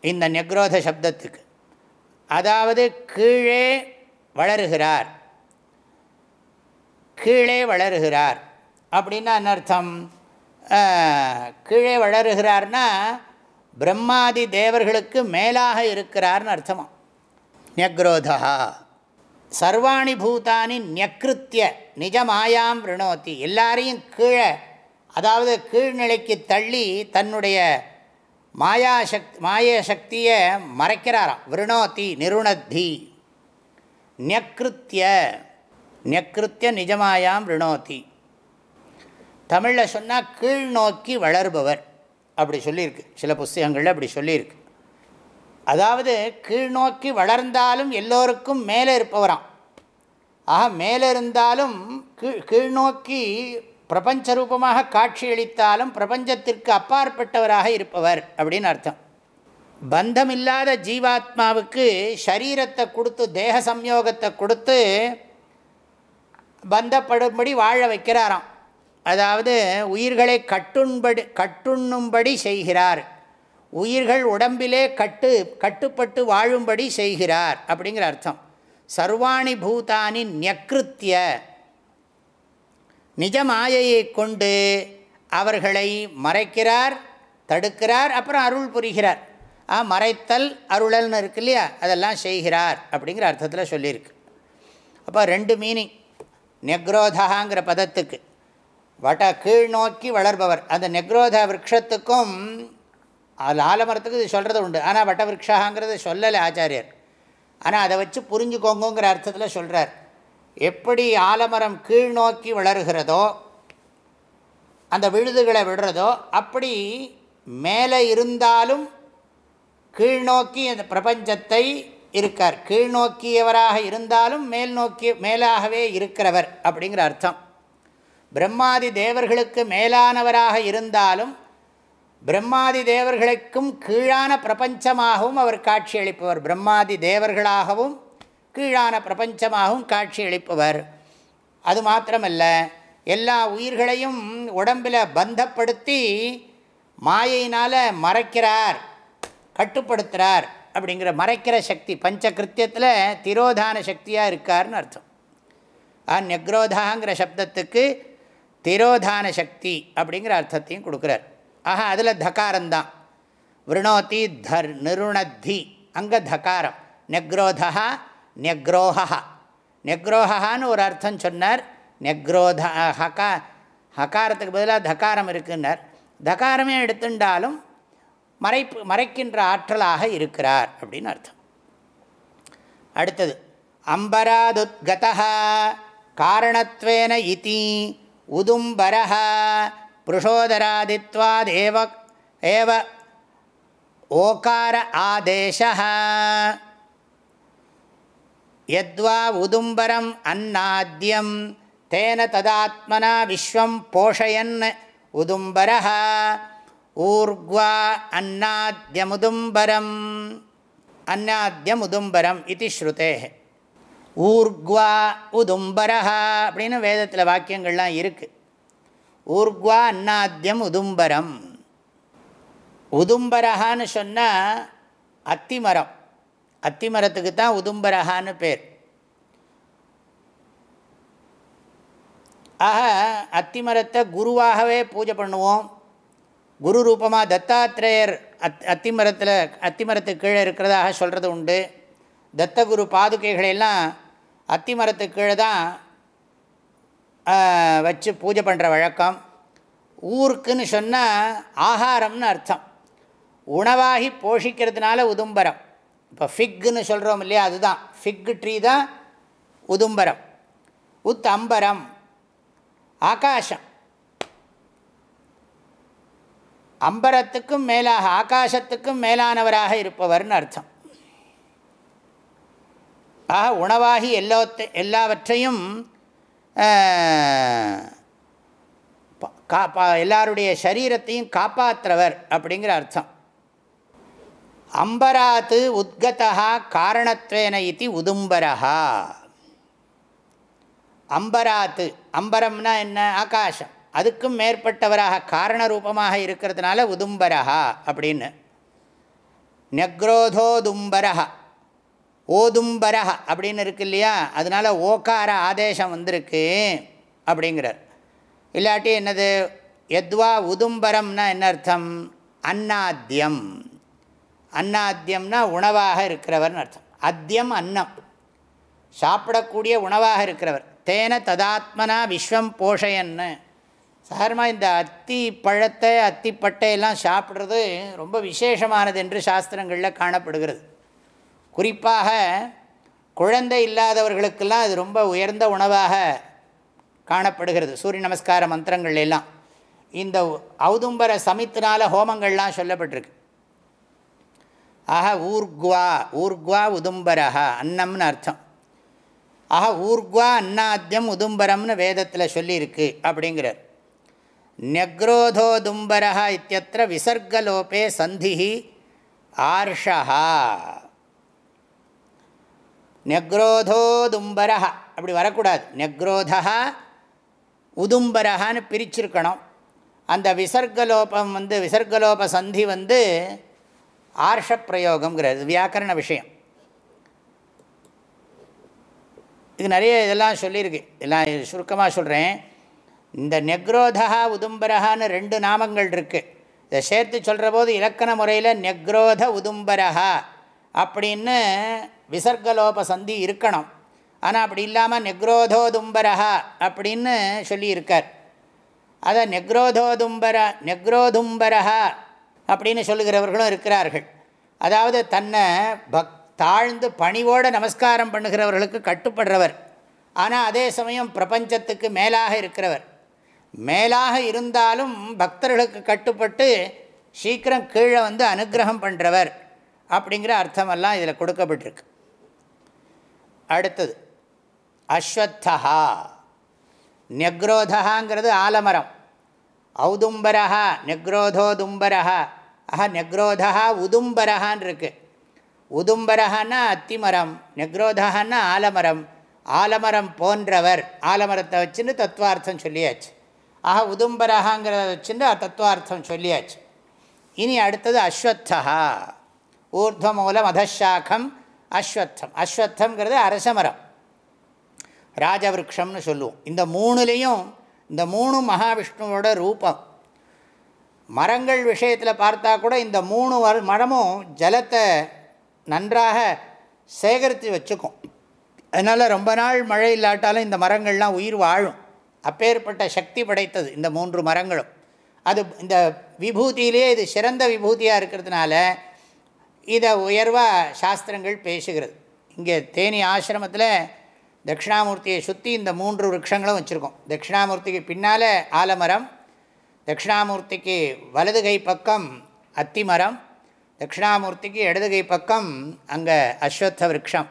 Speaker 1: இந்த நெக்ரோத சப்தத்துக்கு. அதாவது கீழே வளருகிறார். கீழே வளருகிறார். அப்படின்னா என்ன அர்த்தம்? கீழே வளருகிறார்னா பிரம்மாதி தேவர்களுக்கு மேலாக இருக்கிறார்னு அர்த்தமாக நியக்ரோதா சர்வாணி பூதானி நியக்கிருத்திய நிஜமாயாம் விருணோத்தி. எல்லாரையும் கீழே அதாவது கீழ்நிலைக்கு தள்ளி தன்னுடைய மாயாசக்தி மாய சக்தியை மறைக்கிறாராம். விருணோத்தி நிருணத்தி. நியக்கிருத்திய நியக்கிருத்திய நிஜமாயாம் விருணோத்தி. தமிழில் சொன்னால் கீழ் நோக்கி வளர்பவர். அப்படி சொல்லியிருக்கு. சில புஸ்தகங்களில் அப்படி சொல்லியிருக்கு. அதாவது கீழ்நோக்கி வளர்ந்தாலும் எல்லோருக்கும் மேலே இருப்பவராம். ஆக மேலே இருந்தாலும் கீழ் கீழ்நோக்கி பிரபஞ்ச ரூபமாக காட்சியளித்தாலும் பிரபஞ்சத்திற்கு அப்பாற்பட்டவராக இருப்பவர் அப்படின்னு அர்த்தம். பந்தமில்லாத ஜீவாத்மாவுக்கு சரீரத்தை கொடுத்து தேக சம்யோகத்தை கொடுத்து பந்தப்படும்படி வாழ வைக்கிறாராம். அதாவது உயிர்களை கட்டுண்படி கட்டுண்ணும்படி செய்கிறார். உயிர்கள் உடம்பிலே கட்டு கட்டுப்பட்டு வாழும்படி செய்கிறார் அப்படிங்கிற அர்த்தம். சர்வாணி பூதானி நியக்கிருத்திய நிஜ மாயையை கொண்டு அவர்களை மறைக்கிறார் தடுக்கிறார் அப்புறம் அருள் புரிகிறார். ஆ மறைத்தல் அருளல்னு இருக்கு இல்லையா? அதெல்லாம் செய்கிறார் அப்படிங்கிற அர்த்தத்தில் சொல்லியிருக்கு. அப்போ ரெண்டு மீனிங் நெக்ரோதாங்கிற பதத்துக்கு. வட கீழ் நோக்கி வளர்பவர். அந்த நெக்ரோத விரக்ஷத்துக்கும் அது ஆலமரத்துக்கு இது சொல்கிறது உண்டு. ஆனால் வட்டவிருஷாங்கிறது சொல்லலை ஆச்சாரியர். ஆனால் அதை வச்சு புரிஞ்சுக்கோங்கிற அர்த்தத்தில் சொல்கிறார் எப்படி ஆலமரம் கீழ் நோக்கி வளர்கிறதோ அந்த விழுதுகளை விடுறதோ அப்படி மேலே இருந்தாலும் கீழ்நோக்கி அந்த பிரபஞ்சத்தை இருக்கார். கீழ்நோக்கியவராக இருந்தாலும் மேல் நோக்கி மேலாகவே இருக்கிறவர் அப்படிங்கிற அர்த்தம். பிரம்மாதி தேவர்களுக்கு மேலானவராக இருந்தாலும் பிரம்மாதி தேவர்களுக்கும் கீழான பிரபஞ்சமாகவும் அவர் காட்சியளிப்பவர். பிரம்மாதி தேவர்களாகவும் கீழான பிரபஞ்சமாகவும் காட்சியளிப்பவர். அது மாத்திரமல்ல எல்லா உயிர்களையும் உடம்பில் பந்தப்படுத்தி மாயையினால் மறைக்கிறார் கட்டுப்படுத்துகிறார் அப்படிங்கிற மறைக்கிற சக்தி பஞ்ச கிருத்தியத்தில் திரோதான சக்தியாக இருக்கார்னு அர்த்தம். ஆ நெக்ரோதாங்கிற சப்தத்துக்கு திரோதான சக்தி அப்படிங்கிற அர்த்தத்தையும் கொடுக்குறார். ஆஹா அதில் தகாரம்தான். விருணோத்தி தர் நிருணத்தி அங்கே தகாரம். நெக்ரோதா நெக்ரோஹா நெக்ரோஹான்னு ஒரு அர்த்தம் சொன்னார். நெக்ரோத ஹகா ஹகாரத்துக்கு பதிலாக தகாரம் இருக்குன்னார். தகாரமே எடுத்துட்டாலும் மறைப்பு மறைக்கின்ற ஆற்றலாக இருக்கிறார் அப்படின்னு அர்த்தம். அடுத்தது அம்பராதுத்கதா காரணத்வேன இதி உதும்பரஹா புருஷோதராதித்வாதேவ ஏவ ஓகார ஆதேச எத்வா உதும்பரம் அன்னாத்தியம் தேன ததாத்மனா விஸ்வம் போஷயன் உதும்பர ஊர்க்வா அன்னாத்தியமுதும்பரம் அன்னாத்தியமுதும்பரம் இது ஸ்ருதே ஊர்க்வா உதும்பர அப்படின்னு வேதத்தில் வாக்கியங்கள்லாம் இருக்குது ஊர்க்வா அன்னாத்தியம் உதும்பரம் உதும்பரஹான்னு சொன்னால் அத்திமரம். அத்திமரத்துக்கு தான் உதும்பரஹான்னு பேர். ஆக அத்திமரத்தை குருவாகவே பூஜை பண்ணுவோம். குரு ரூபமாக தத்தாத்திரேயர் அத் அத்திமரத்தில் அத்திமரத்துக்கு கீழே இருக்கிறதாக சொல்கிறது உண்டு. தத்தகுரு பாதுகைகளையெல்லாம் அத்திமரத்துக்கு கீழே தான் வச்சு பூஜை பண்ணுற வழக்கம். ஊருக்குன்னு சொன்னால் ஆகாரம்னு அர்த்தம். உணவாகி போஷிக்கிறதுனால உதும்பரம். இப்போ ஃபிக்குன்னு சொல்கிறோம் இல்லையா அதுதான். ஃபிக்கு ட்ரீ தான் உதும்பரம். உத் அம்பரம் ஆகாசம். அம்பரத்துக்கும் மேலாக ஆகாசத்துக்கும் மேலானவராக இருப்பவர்னு அர்த்தம். ஆக உணவாகி எல்லோத்த எல்லாவற்றையும் காப்பா எல்லாருடைய சரீரத்தையும் காப்பாற்றுறவர் அப்படிங்கிற அர்த்தம். அம்பராத்து உத்கதா காரணத்வேன இது உதும்பரஹா. அம்பராத்து அம்பரம்னா என்ன? ஆகாசம். அதுக்கும் மேற்பட்டவராக காரண ரூபமாக இருக்கிறதுனால உதும்பரஹா அப்படின்னு. நெக்ரோதோதும்பரஹா. ஓதும்பர அப்படின்னு இருக்கு இல்லையா? அதனால் ஓக்கார ஆதேசம் வந்திருக்கு அப்படிங்கிறார். இல்லாட்டி என்னது? எத்வா உதும்பரம்னா என்ன அர்த்தம்? அன்னாத்தியம் அன்னாத்தியம்னா உணவாக இருக்கிறவர்னு அர்த்தம். அத்தியம் அன்னம். சாப்பிடக்கூடிய உணவாக இருக்கிறவர். தேன ததாத்மனா விஸ்வம் போஷயன்னு. சாதாரணமாக இந்த அத்தி பழத்தை அத்தி பட்டையெல்லாம் சாப்பிட்றது ரொம்ப விசேஷமானது என்று சாஸ்திரங்களில் காணப்படுகிறது. குறிப்பாக குழந்தை இல்லாதவர்களுக்கெல்லாம் அது ரொம்ப உயர்ந்த உணவாக காணப்படுகிறது. சூரிய நமஸ்கார மந்திரங்கள் எல்லாம். இந்த ஔதும்பர சமித்தினால ஹோமங்கள்லாம் சொல்லப்பட்டிருக்கு. ஆக ஊர்க்வா ஊர்க்வா உதும்பரஹா அன்னம்னு அர்த்தம். ஆக ஊர்க்வா அன்னாத்தியம் உதும்பரம்னு வேதத்தில் சொல்லியிருக்கு அப்படிங்கிறார். நெக்ரோதோதும்பரா இத்தியத்திர விசர்கலோபே சந்தி ஆர்ஷா நெக்ரோதோதும்பரா அப்படி வரக்கூடாது. நெக்ரோதா உதும்பரஹான்னு பிரிச்சிருக்கணும். அந்த விசர்கலோபம் வந்து விசர்கலோப சந்தி வந்து ஆர்ஷ பிரயோகங்கிறது வியாக்கரண விஷயம். இது நிறைய இதெல்லாம் சொல்லியிருக்கு. எல்லாம் சுருக்கமாக சொல்கிறேன் இந்த நெக்ரோதா உதும்பரஹான்னு ரெண்டு நாமங்கள் இருக்குது இதை சேர்த்து சொல்கிற போது இலக்கண முறையில் நெக்ரோத உதும்பரஹா அப்படின்னு விசர்கலோப சந்தி இருக்கணும். ஆனால் அப்படி இல்லாமல் நெக்ரோதோதும்பரஹா அப்படின்னு சொல்லியிருக்கார். அதை நெக்ரோதோதும்பர நெக்ரோதும்பரஹா அப்படின்னு சொல்லுகிறவர்களும் இருக்கிறார்கள். அதாவது தன்னை பக் தாழ்ந்து பணிவோடு நமஸ்காரம் பண்ணுகிறவர்களுக்கு கட்டுப்படுறவர். ஆனால் அதே சமயம் பிரபஞ்சத்துக்கு மேலாக இருக்கிறவர். மேலாக இருந்தாலும் பக்தர்களுக்கு கட்டுப்பட்டு சீக்கிரம் கீழே வந்து அனுகிரகம் பண்ணுறவர் அப்படிங்கிற அர்த்தமெல்லாம் இதில் கொடுக்கப்பட்டிருக்கு. அடுத்தது. அஸ்வத்தா நெக்ரோதகாங்கிறது ஆலமரம். ஔதும்பரஹா நெக்ரோதோதும்பரஹா. ஆஹா நெக்ரோதா உதும்பரஹான் இருக்கு உதும்பரஹான்னா அத்திமரம் நெக்ரோதகான்னா ஆலமரம். ஆலமரம் போன்றவர் ஆலமரத்தை வச்சுன்னு தத்துவார்த்தம் சொல்லியாச்சு. ஆஹா உதும்பரகாங்கிறத வச்சுன்னு தத்துவார்த்தம் சொல்லியாச்சு. இனி அடுத்தது அஸ்வத்தா ஊர்துவமூலம் அதஷாக்கம் அஸ்வத்தம். அஸ்வத்தம்ங்கிறது அரசமரம். ராஜவிருஷம்னு சொல்லுவோம். இந்த மூணுலேயும் இந்த மூணு மகாவிஷ்ணுவோட ரூபம். மரங்கள் விஷயத்தில் பார்த்தா கூட இந்த மூணு வர மரமும் ஜலத்தை நன்றாக சேகரித்து வச்சுக்கும். அதனால் ரொம்ப நாள் மழை இல்லாட்டாலும் இந்த மரங்கள்லாம் உயிர் வாழும். அப்பேற்பட்ட சக்தி படைத்தது இந்த மூன்று மரங்களும். அது இந்த விபூதியிலே இது சிறந்த விபூதியாக இருக்கிறதுனால இதை உயர்வாக சாஸ்திரங்கள் பேசுகிறது. இங்கே தேனி ஆசிரமத்தில் தட்சிணாமூர்த்தியை சுற்றி இந்த மூன்று விரக்ஷங்களும் வச்சுருக்கோம். தட்சிணாமூர்த்திக்கு பின்னால் ஆலமரம் தட்சிணாமூர்த்திக்கு வலது கை பக்கம் அத்திமரம் தட்சிணாமூர்த்திக்கு இடது கை பக்கம் அங்கே அஸ்வத்த விரக்ஷம்.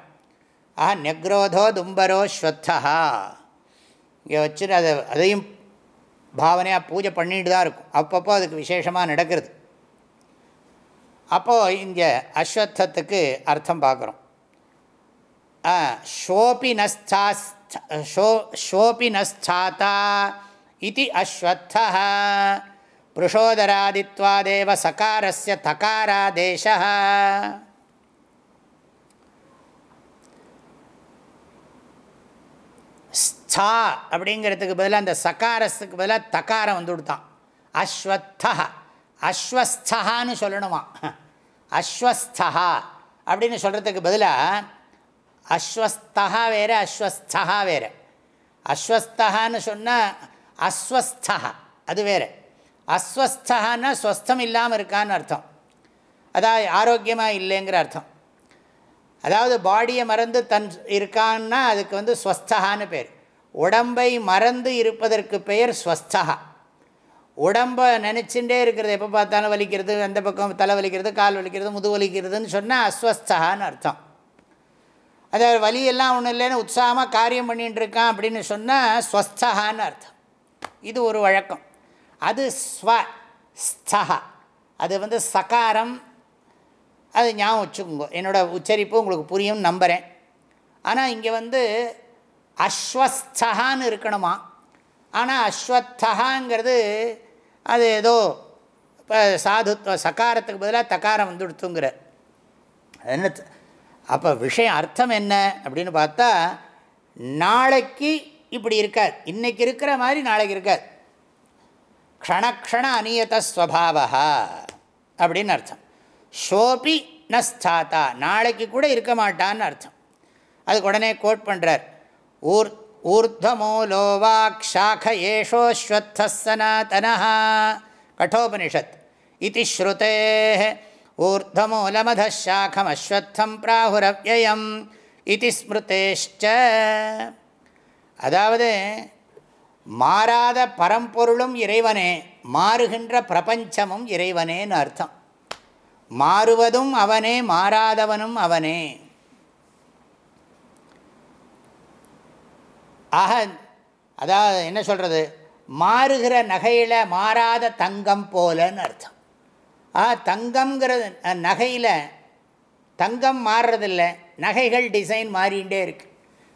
Speaker 1: ஆஹா நெக்ரோதோ தும்பரோ ஸ்வத்தா இங்கே வச்சுட்டு அதை அதையும் பாவனையாக பூஜை பண்ணிட்டு தான் இருக்கும். அப்பப்போ அதுக்கு விசேஷமாக நடக்கிறது. அப்போது இங்கே அஸ்வத்தத்துக்கு அர்த்தம் பார்க்குறோம். ஷோபி நஸ்தா ஷோ ஷோபி நஸ்தாத்தா இது அஸ்வத்த புருஷோதராதித்வாதேவ சகாரஸ்ய தகாராதேச ஸ்தா அப்படிங்கிறதுக்கு பதிலாக அந்த சகாரஸுக்கு பதிலாக தகாரம் வந்து கொடுத்தான். அஸ்வத்தா அஸ்வஸ்தகான்னு சொல்லணுமா. அஸ்வஸ்தா அப்படின்னு சொல்கிறதுக்கு பதிலாக அஸ்வஸ்தகா வேறு அஸ்வஸ்தகா வேறு. அஸ்வஸ்தகான்னு சொன்னால் அஸ்வஸ்தகா அது வேறு. அஸ்வஸ்தகான்னா ஸ்வஸ்தம் இல்லாமல் இருக்கான்னு அர்த்தம். அதாவது ஆரோக்கியமாக இல்லைங்கிற அர்த்தம். அதாவது பாடியை மறந்து தன் இருக்கான்னா அதுக்கு வந்து ஸ்வஸ்தகான்னு பேர். உடம்பை மறந்து இருப்பதற்கு பெயர் ஸ்வஸ்தகா உடம்பை நினச்சிட்டே இருக்கிறது எப்போ பார்த்தாலும் வலிக்கிறது அந்த பக்கம் தலை வலிக்கிறது கால் வலிக்கிறது முது வலிக்கிறதுன்னு சொன்னால் அஸ்வஸ்தகான்னு அர்த்தம். அதாவது வலியெல்லாம் ஒன்றும் இல்லைன்னு உற்சாகமாக காரியம் பண்ணிட்டுருக்கான் அப்படின்னு சொன்னால் ஸ்வஸ்தகான்னு அர்த்தம். இது ஒரு வழக்கம். அது ஸ்வ ஸ்தகா அது வந்து சகாரம். அது ஞாபகம் வச்சுக்கோங்க. என்னோடய உச்சரிப்பு உங்களுக்கு புரியும் நம்புகிறேன் ஆனால் இங்கே வந்து அஸ்வஸ்தகான்னு இருக்கணுமா? ஆனால் அஸ்வத்தகாங்கிறது அது ஏதோ இப்போ சாதுத்வ சகாரத்துக்கு பதிலாக தகாரம் வந்து கொடுத்துங்கிற என்ன அப்போ விஷயம் அர்த்தம் என்ன அப்படின்னு பார்த்தா நாளைக்கு இப்படி இருக்காது இன்றைக்கி இருக்கிற மாதிரி நாளைக்கு இருக்காது க்ஷணக்ஷண அநியதஸ்வபாவா அப்படின்னு அர்த்தம். ஷோபி நஸ்தாத்தா. நாளைக்கு கூட இருக்க மாட்டான்னு அர்த்தம். அதுக்கு உடனே கோட் பண்ணுறார் ஊர் ஊர்தமூலோ வாக்ஷாக ஏஷோஸ்வத்த சனாத்தன கட்டோபனிஷத். இது ஸ்ருதே ஊர்தமூலமதாக்கமஸ்வத்தம் பிராகுரவியம் இது ஸ்மிருதேஷ்ட அதாவது மாறாத பரம்பொருளும் இறைவனே மாறுகின்ற பிரபஞ்சமும் இறைவனேன்னு அர்த்தம். மாறுவதும் அவனே மாறாதவனும் அவனே. ஆக அதாவது என்ன சொல்கிறது மாறுகிற நகையில் மாறாத தங்கம் போலன்னு அர்த்தம். ஆ தங்கம்ங்கிறது நகையில் தங்கம் மாறுறதில்ல நகைகள் டிசைன் மாறிகிட்டே இருக்குது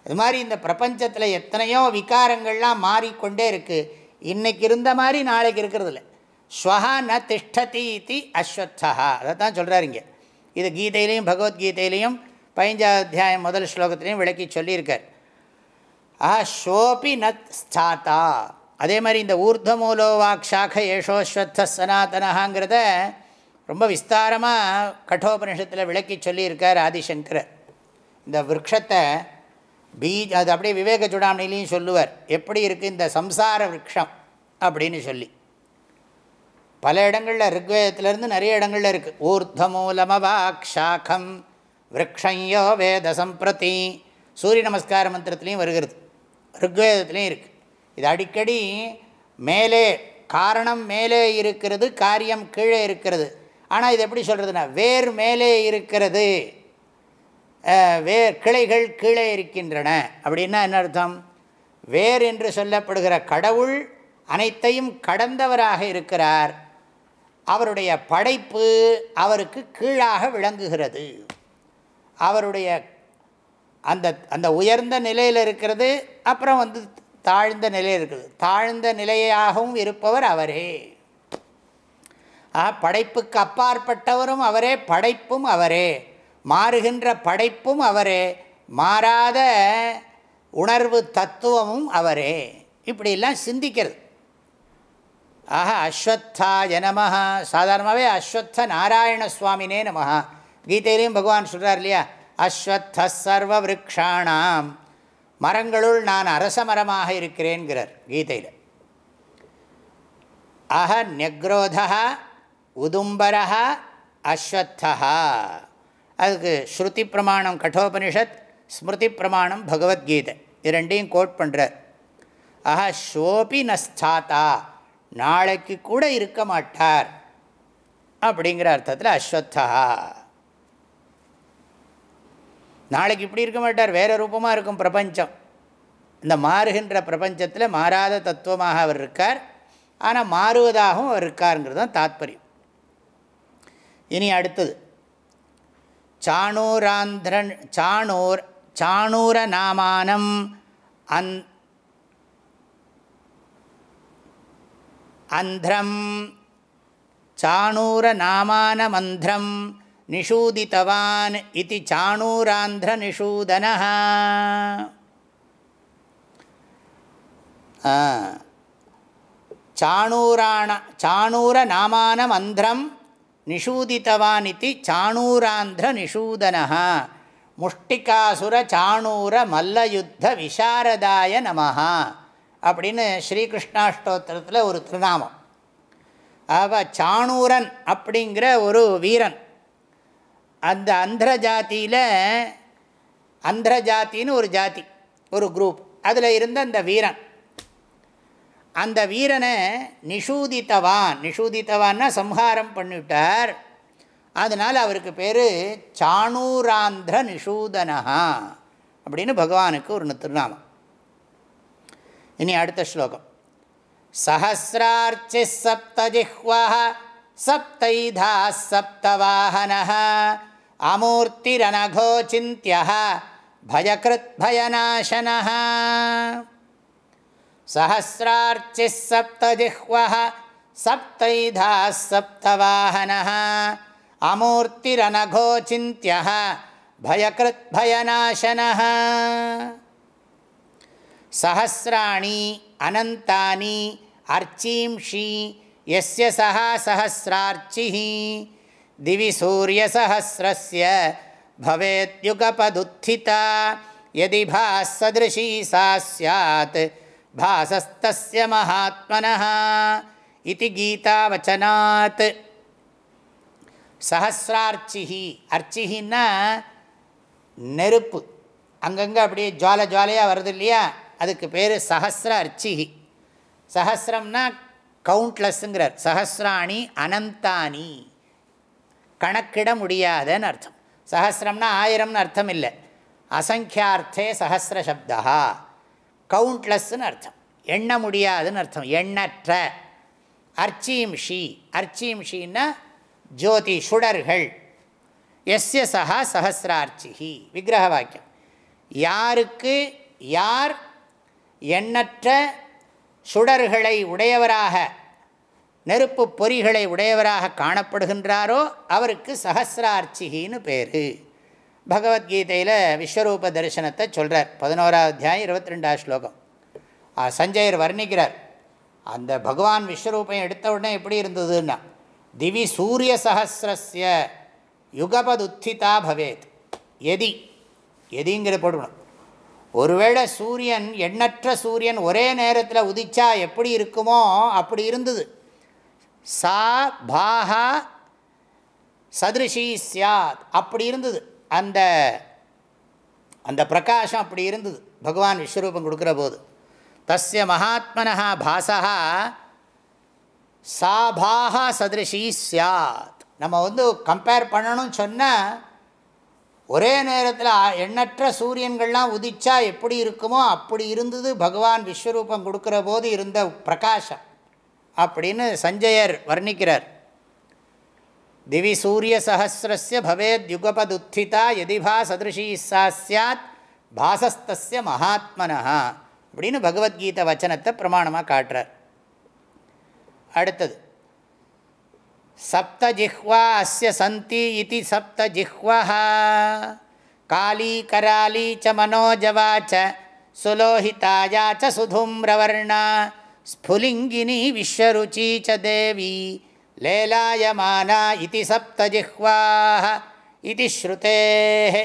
Speaker 1: அது மாதிரி இந்த பிரபஞ்சத்தில் எத்தனையோ விகாரங்கள்லாம் மாறிக்கொண்டே இருக்குது இன்றைக்கி இருந்த மாதிரி நாளைக்கு இருக்கிறது இல்லை ஸ்வஹா ந திஷ்டதி இது அஸ்வத்தா. அதை தான் சொல்கிறார் இங்கே. இது கீதையிலையும் பகவத்கீதையிலையும் பதினஞ்சாவது அத்தியாயம் முதல் ஸ்லோகத்திலையும் விளக்கி சொல்லியிருக்கார். ஆ ஷோபி நத் ஸ்தாத்தா அதே மாதிரி இந்த ஊர்தமூலோ வாக்ஷாக ஏஷோஸ்வத்த சனாதனகாங்கிறத ரொம்ப விஸ்தாரமாக கட்டோபனிஷத்தில் விளக்கி சொல்லியிருக்கார் ஆதிசங்கர். இந்த விரக்ஷத்தை பீஜ் அது அப்படியே விவேக சுடாமணிலையும் சொல்லுவார். எப்படி இருக்குது இந்த சம்சார விரக்ஷம் அப்படின்னு சொல்லி. பல இடங்களில் ரிக்வேதத்திலேருந்து நிறைய இடங்களில் இருக்குது ஊர்தமூலமவாக்ஷாக்கம் விரக்ஷையோ வேத சம்பிரதி. சூரிய நமஸ்கார மந்திரத்துலேயும் வருகிறது. ருக்வேதத்துலேயும் இருக்குது இது அடிக்கடி மேலே காரணம் மேலே இருக்கிறது காரியம் கீழே இருக்கிறது. ஆனால் இது எப்படி சொல்கிறதுனா வேர் மேலே இருக்கிறது. வேர் கிளைகள் கீழே இருக்கின்றன. அப்படின்னா என்ன அர்த்தம்? வேர் என்று சொல்லப்படுகிற கடவுள் அனைத்தையும் கடந்தவராக இருக்கிறார். அவருடைய படைப்பு அவருக்கு கீழாக விளங்குகிறது. அவருடைய அந்த அந்த உயர்ந்த நிலையில் இருக்கிறது அப்புறம் வந்து தாழ்ந்த நிலையில் இருக்குது. தாழ்ந்த நிலையாகவும் இருப்பவர் அவரே. ஆ படைப்புக்கு அப்பாற்பட்டவரும் அவரே படைப்பும் அவரே. மாறுகின்ற படைப்பும் அவரே. மாறாத உணர்வு தத்துவமும் அவரே. இப்படிலாம் சிந்திக்கிறது. ஆஹா அஸ்வத்தா ஜனமஹா சாதாரணமாகவே அஸ்வத்த நாராயண சுவாமினே நமஹா. கீதையிலையும் பகவான் சொல்கிறார் இல்லையா? அஸ்வத்த சர்வவிருக்ஷாணாம் மரங்களுள் நான் அரச மரமாக இருக்கிறேன்கிறார் கீதையில். அஹ நெக்ரோதா உதும்பரா அஸ்வத்தா அதுக்கு ஸ்ருதி பிரமாணம் கட்டோபனிஷத் ஸ்மிருதி பிரமாணம் பகவத்கீதை இரண்டையும் கோட் பண்ணுறார் அஹ ஷோபி நஸ்தாத்தா. நாளைக்கு கூட இருக்க மாட்டார். அப்படிங்கிற அர்த்தத்தில் அஸ்வத்தா நாளைக்கு இப்படி இருக்க மாட்டார் வேறு ரூபமாக இருக்கும் பிரபஞ்சம். இந்த மாறுகின்ற பிரபஞ்சத்தில் மாறாத தத்துவமாக அவர் இருக்கார். ஆனால் மாறுவதாகவும் அவர் இருக்காருங்கிறது தான் தாத்பரியம். இனி அடுத்தது. சாணூராந்திரன் சாணூர் சாணூர நாமானம் அந் அந்திரம் சாணூர நாமான மந்திரம் நிஷூதித்தவான் இது சாணூராந்திர நிஷூதன சாணூராண சாணூரநாமானமந்திரம் நிஷூதித்தவான் இது சாணூராந்திர நிஷூதன முஷ்டிகாசுர சாணூர மல்லயுத்த விசாரதாய நமஹா அப்படின்னு ஸ்ரீகிருஷ்ணாஷ்டோத்திரத்தில் ஒரு திருநாமம். அவ சாணூரன் அப்படிங்கிற ஒரு வீரன். அந்த அந்திர ஜாத்தியில் அந்திர ஜாத்தின்னு ஒரு ஜாதி ஒரு குரூப் அதில் இருந்த அந்த வீரன். அந்த வீரனை நிஷூதித்தவான். நிஷூதித்தவான்னா சம்ஹாரம் பண்ணிவிட்டார். அதனால் அவருக்கு பேர் சாணூராந்திர நிஷூதனஹா அப்படின்னு பகவானுக்கு ஒரு திருநாமம். இனி அடுத்த ஸ்லோகம். சஹசிரார்ச்சி சப்தஜிஹ்வா சப்தைதா சப்தவாஹன அமூர்த்திரனகோச்சிந்திய பயகிருத் பயநாசன சஹசிரார்ச்சி சப்தஜிஹ்வா சப்தைதா சப்தவாஹன அமூர்த்திரனகோச்சிந்திய பயகிருத் பயநாசன சஹசிராணி அனந்தானி அர்ச்சீம்ஷி எஸ்ய சஹா சஹசிரார்ச்சி திவி சூரியசஹசிரஸ்ய பவேத்யுகபதுத்திதா. யதி பாசதிருஷி சா ஸ்யாத். பாசஸ்தஸ்ய மகாத்மனः இதி கீதாவச்சனாத். சஹசிரார்ச்சிஹி. அர்ச்சிஹின்னா நெருப்பு. அங்கங்கே அப்படியே ஜுவால ஜுவாலையாக வருது இல்லையா? அதுக்கு பேர் சஹசிர அர்ச்சிஹி. சஹசிரம்னா கவுண்ட்லெஸ்ஸுங்கிறார் சஹசிராணி அனந்தானி கணக்கிட முடியாதன்னு அர்த்தம். சஹசிரம்னா ஆயிரம்னு அர்த்தம் இல்லை அசங்கியார்த்தே சஹசிர சப்தா கவுண்ட்லெஸ்ன்னு அர்த்தம். எண்ண முடியாதுன்னு அர்த்தம். எண்ணற்ற. அர்ச்சீம் ஷீ. அர்ச்சீம் ஷீன்னா ஜோதி சுடர்கள் எஸ்ய சஹா சஹசிரார்ச்சிஹி. விக்கிரக வாக்கியம். யாருக்கு யார் எண்ணற்ற சுடர்களை உடையவராக நெருப்பு பொறிகளை உடையவராக காணப்படுகின்றாரோ அவருக்கு சஹசிரார்ச்சிகின்னு பேர். பகவத்கீதையில் விஸ்வரூப தரிசனத்தை சொல்கிறார் பதினோராவது அத்தியாயம் இருபத்தி ரெண்டாவது ஸ்லோகம் சஞ்சயர் வர்ணிக்கிறார். அந்த பகவான் விஸ்வரூபம் எடுத்த உடனே எப்படி இருந்ததுன்னா திவி சூரிய சஹசிரஸ்ய யுகபதுத்திதா பவேத். எதி எதிங்கிற போடணும் ஒருவேளை சூரியன் எண்ணற்ற சூரியன் ஒரே நேரத்தில் உதிச்சா எப்படி இருக்குமோ அப்படி இருந்தது. சா பாஹா சதிருஷி சியாத் அப்படி இருந்தது. அந்த அந்த பிரகாஷம் அப்படி இருந்தது. பகவான் விஸ்வரூபம் கொடுக்குற போது. தஸ்ய மகாத்மனா பாசா சாபாகா சதிருஷி சியாத் நம்ம வந்து கம்பேர் பண்ணணும்னு சொன்னால் ஒரே நேரத்தில் எண்ணற்ற சூரியன்கள்லாம் உதிச்சா எப்படி இருக்குமோ அப்படி இருந்தது பகவான் விஸ்வரூபம் கொடுக்குற போது இருந்த பிரகாஷம் அப்படின்னு சஞ்சயர் வர்ணிக்கிறார். திவி சூரிய சஹசிரஸ்ய பவேத் யுகபதுத்திதா எதிபா சதிருஷி சா சாத் பாசஸ்தஸ்ய மகாத்மனா அப்படின்னு பகவத்கீதை வச்சனத்தை பிரமாணமாக காட்டுறார். அடுத்தது சப்தஜிஹ்வா அஸ்ய சந்தி இது சப்தஜிஹ்வா காலீ கராலீ ச மனோஜவா ச சுலோஹிதாயா ச சுதும்ரவர்ணா ஸ்ஃபுலிங்கினி விஸ்வருச்சி ச தேவி லேலாயமானா இது சப்தஜிஹ்வாः இது ஸ்ருதேः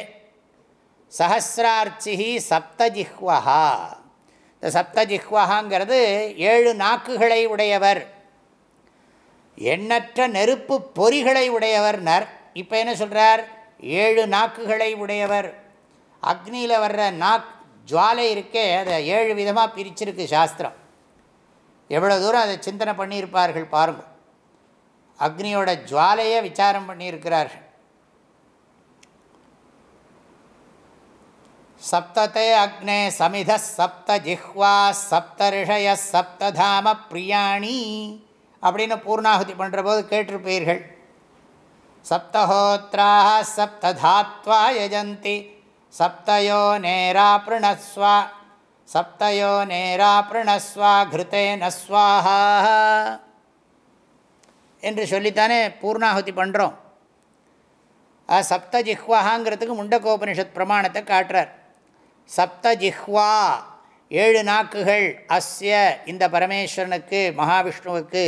Speaker 1: சஹசிரார்ச்சி சப்தஜிஹ்வா இந்த சப்தஜிஹ்வகாங்கிறது ஏழு நாக்குகளை உடையவர். எண்ணற்ற நெருப்பு பொறிகளை உடையவர் நர் இப்போ என்ன சொல்கிறார் ஏழு நாக்குகளை உடையவர். அக்னியில் வர்ற நாக் ஜுவாலை இருக்கே அதை ஏழு விதமாக பிரிச்சிருக்கு சாஸ்திரம். எவ்வளோ தூரம் அதை சிந்தனை பண்ணியிருப்பார்கள் பாருங்கள். அக்னியோட ஜுவாலையை விசாரம் பண்ணியிருக்கிறார்கள். சப்தத்தை அக்னே சமித சப்த ஜிஹ்வா சப்த ரிஷய சப்ததாம பிரியாணி அப்படின்னு பூர்ணாகுதி பண்ணுற போது கேட்டிருப்பீர்கள். சப்தஹோத்ராக சப்ததாத்வா யஜந்தி சப்தயோ நேரா பிரணஸ்வா சப்தயோ நேரா பிரணஸ்வா கிருத்தே நஸ்வாஹா என்று சொல்லித்தானே பூர்ணாகுதி பண்ணுறோம் சப்த ஜிஹ்வாங்கிறதுக்கு முண்டகோபனிஷத் பிரமாணத்தை காட்டுறார். சப்த ஜிஹ்வா ஏழு நாக்குகள் அஸ்ய இந்த பரமேஸ்வரனுக்கு மகாவிஷ்ணுவுக்கு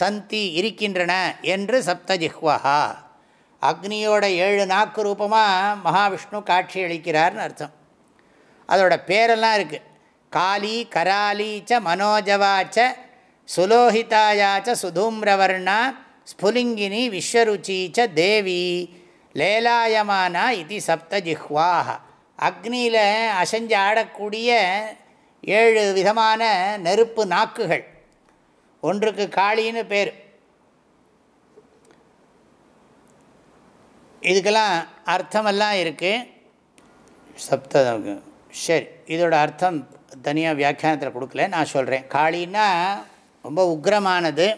Speaker 1: சந்தி இருக்கின்றன என்று சப்த ஜிஹ்வா அக்னியோட ஏழு நாக்கு ரூபமாக மகாவிஷ்ணு காட்சி அளிக்கிறார்னு அர்த்தம். அதோட பேரெல்லாம் இருக்குது காளி கராலி ச மனோஜவாச்ச சுலோஹிதாயாச்ச சுதூம்ரவர்ணா ஸ்புலிங்கினி விஸ்வருச்சி ச தேவி லேலாயமானா இது சப்தஜிஹ்வாக அக்னியில் அசைஞ்சு ஆடக்கூடிய ஏழு விதமான நெருப்பு நாக்குகள். ஒன்றுக்கு காளின்னு பேர். இதுக்கெல்லாம் அர்த்தமெல்லாம் இருக்குது சப்த சரி இதோட அர்த்தம் தனியாக வியாக்கியானத்தில் கொடுக்கல நான் சொல்கிறேன் காளின்னா ரொம்ப உக்ரமானது.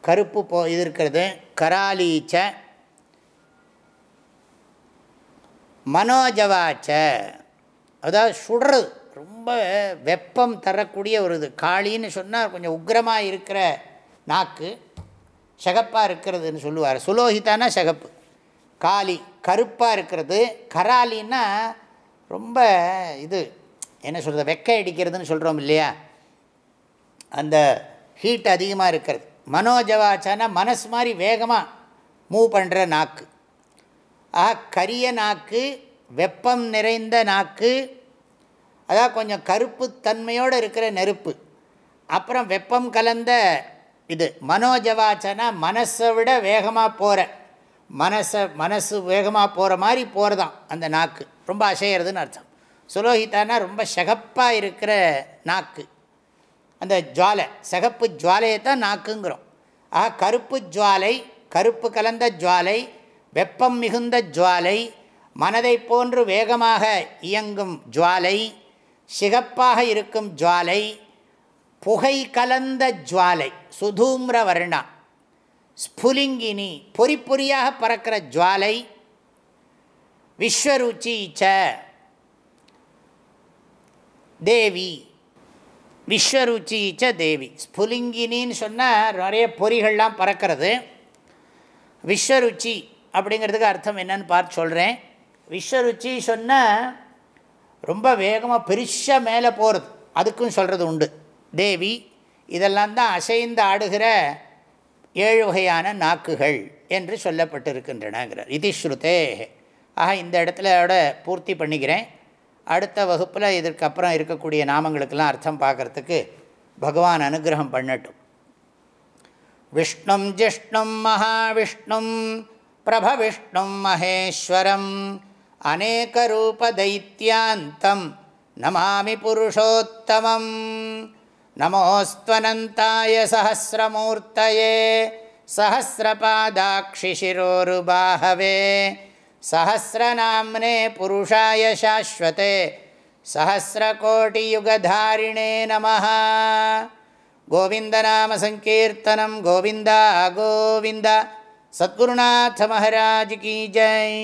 Speaker 1: கருப்பு போ இது இருக்கிறது கராலீச்ச. மனோஜவாச்ச. அதாவது சுடுறது ரொம்ப வெப்பம் தரக்கூடிய ஒரு இது. காளின்னு சொன்னால் கொஞ்சம் உக்ரமாக இருக்கிற நாக்கு சகப்பாக இருக்கிறதுன்னு சொல்லுவார். சுலோகித்தானா சகப்பு. காளி கருப்பாக இருக்கிறது. கராலின்னா ரொம்ப இது என்ன சொல்கிறது வெக்கை அடிக்கிறதுன்னு சொல்கிறோம் இல்லையா? அந்த ஹீட் அதிகமாக இருக்கிறது. மனோஜவாச்சானா மனசு மாதிரி வேகமாக மூவ் பண்ணுற நாக்கு. ஆக கரிய நாக்கு வெப்பம் நிறைந்த நாக்கு அதான் கொஞ்சம் கருப்பு தன்மையோடு இருக்கிற நெருப்பு. அப்புறம் வெப்பம் கலந்த இது மனோஜவாச்சனா மனசை விட வேகமாக போகிற மனசை மனசு வேகமாக போகிற மாதிரி போகிறதான் அந்த நாக்கு. ரொம்ப அசையிறதுன்னு அர்த்தம். சுலோகிதானா ரொம்ப சகப்பாக இருக்கிற நாக்கு. அந்த ஜுவாலை சகப்பு ஜுவாலையை தான் நாக்குங்கிறோம். ஆக கருப்பு ஜுவாலை கருப்பு கலந்த ஜுவாலை வெப்பம் மிகுந்த ஜுவாலை மனதை போன்று வேகமாக இயங்கும் ஜுவாலை சிகப்பாக இருக்கும் ஜுவாலை புகை கலந்த ஜுவாலை சுதூம்ர வர்ணா. ஸ்புலிங்கினி பொறி பொறியாக பறக்கிற ஜுவாலை விஸ்வருச்சி ச தேவி விஸ்வருச்சி ச தேவி. ஸ்புலிங்கினின்னு சொன்னால் நிறைய பொறிகள்லாம் பறக்கிறது. விஸ்வருச்சி அப்படிங்கிறதுக்கு அர்த்தம் என்னன்னு பார்த்து சொல்கிறேன் விஸ்வருச்சி சொன்னால் ரொம்ப வேகமாக பெருசாக மேலே போகிறது அதுக்கும் சொல்கிறது உண்டு. தேவி இதெல்லாம் தான் அசைந்து ஆடுகிற ஏழு வகையான நாக்குகள் என்று சொல்லப்பட்டிருக்கின்றனங்கிறார். இது ஸ்ருதே ஆக இந்த இடத்துல பூர்த்தி பண்ணிக்கிறேன். அடுத்த வகுப்பில் இதற்கப்புறம் இருக்கக்கூடிய நாமங்களுக்கெல்லாம் அர்த்தம் பார்க்குறதுக்கு பகவான் அனுகிரகம் பண்ணட்டும். விஷ்ணும் ஜிஷ்ணும் மகாவிஷ்ணும் பிரபவிஷ்ணும் மகேஸ்வரம் அநேகரூபதைத்தியாந்தம் நமாமி புருஷோத்தமம். நமோஸ்துவனந்தாய சஹசிரமூர்த்தயே सहस्रपादाक्षिशिरोरुबाहवे सहस्रनाम्ने पुरुषाय शाश्वते सहस्रकोटियुगधारिणे नमः गोविन्दनामसङ्कीर्तनं गोविन्द गोविन्द सद्गुरुनाथ महाराज की जय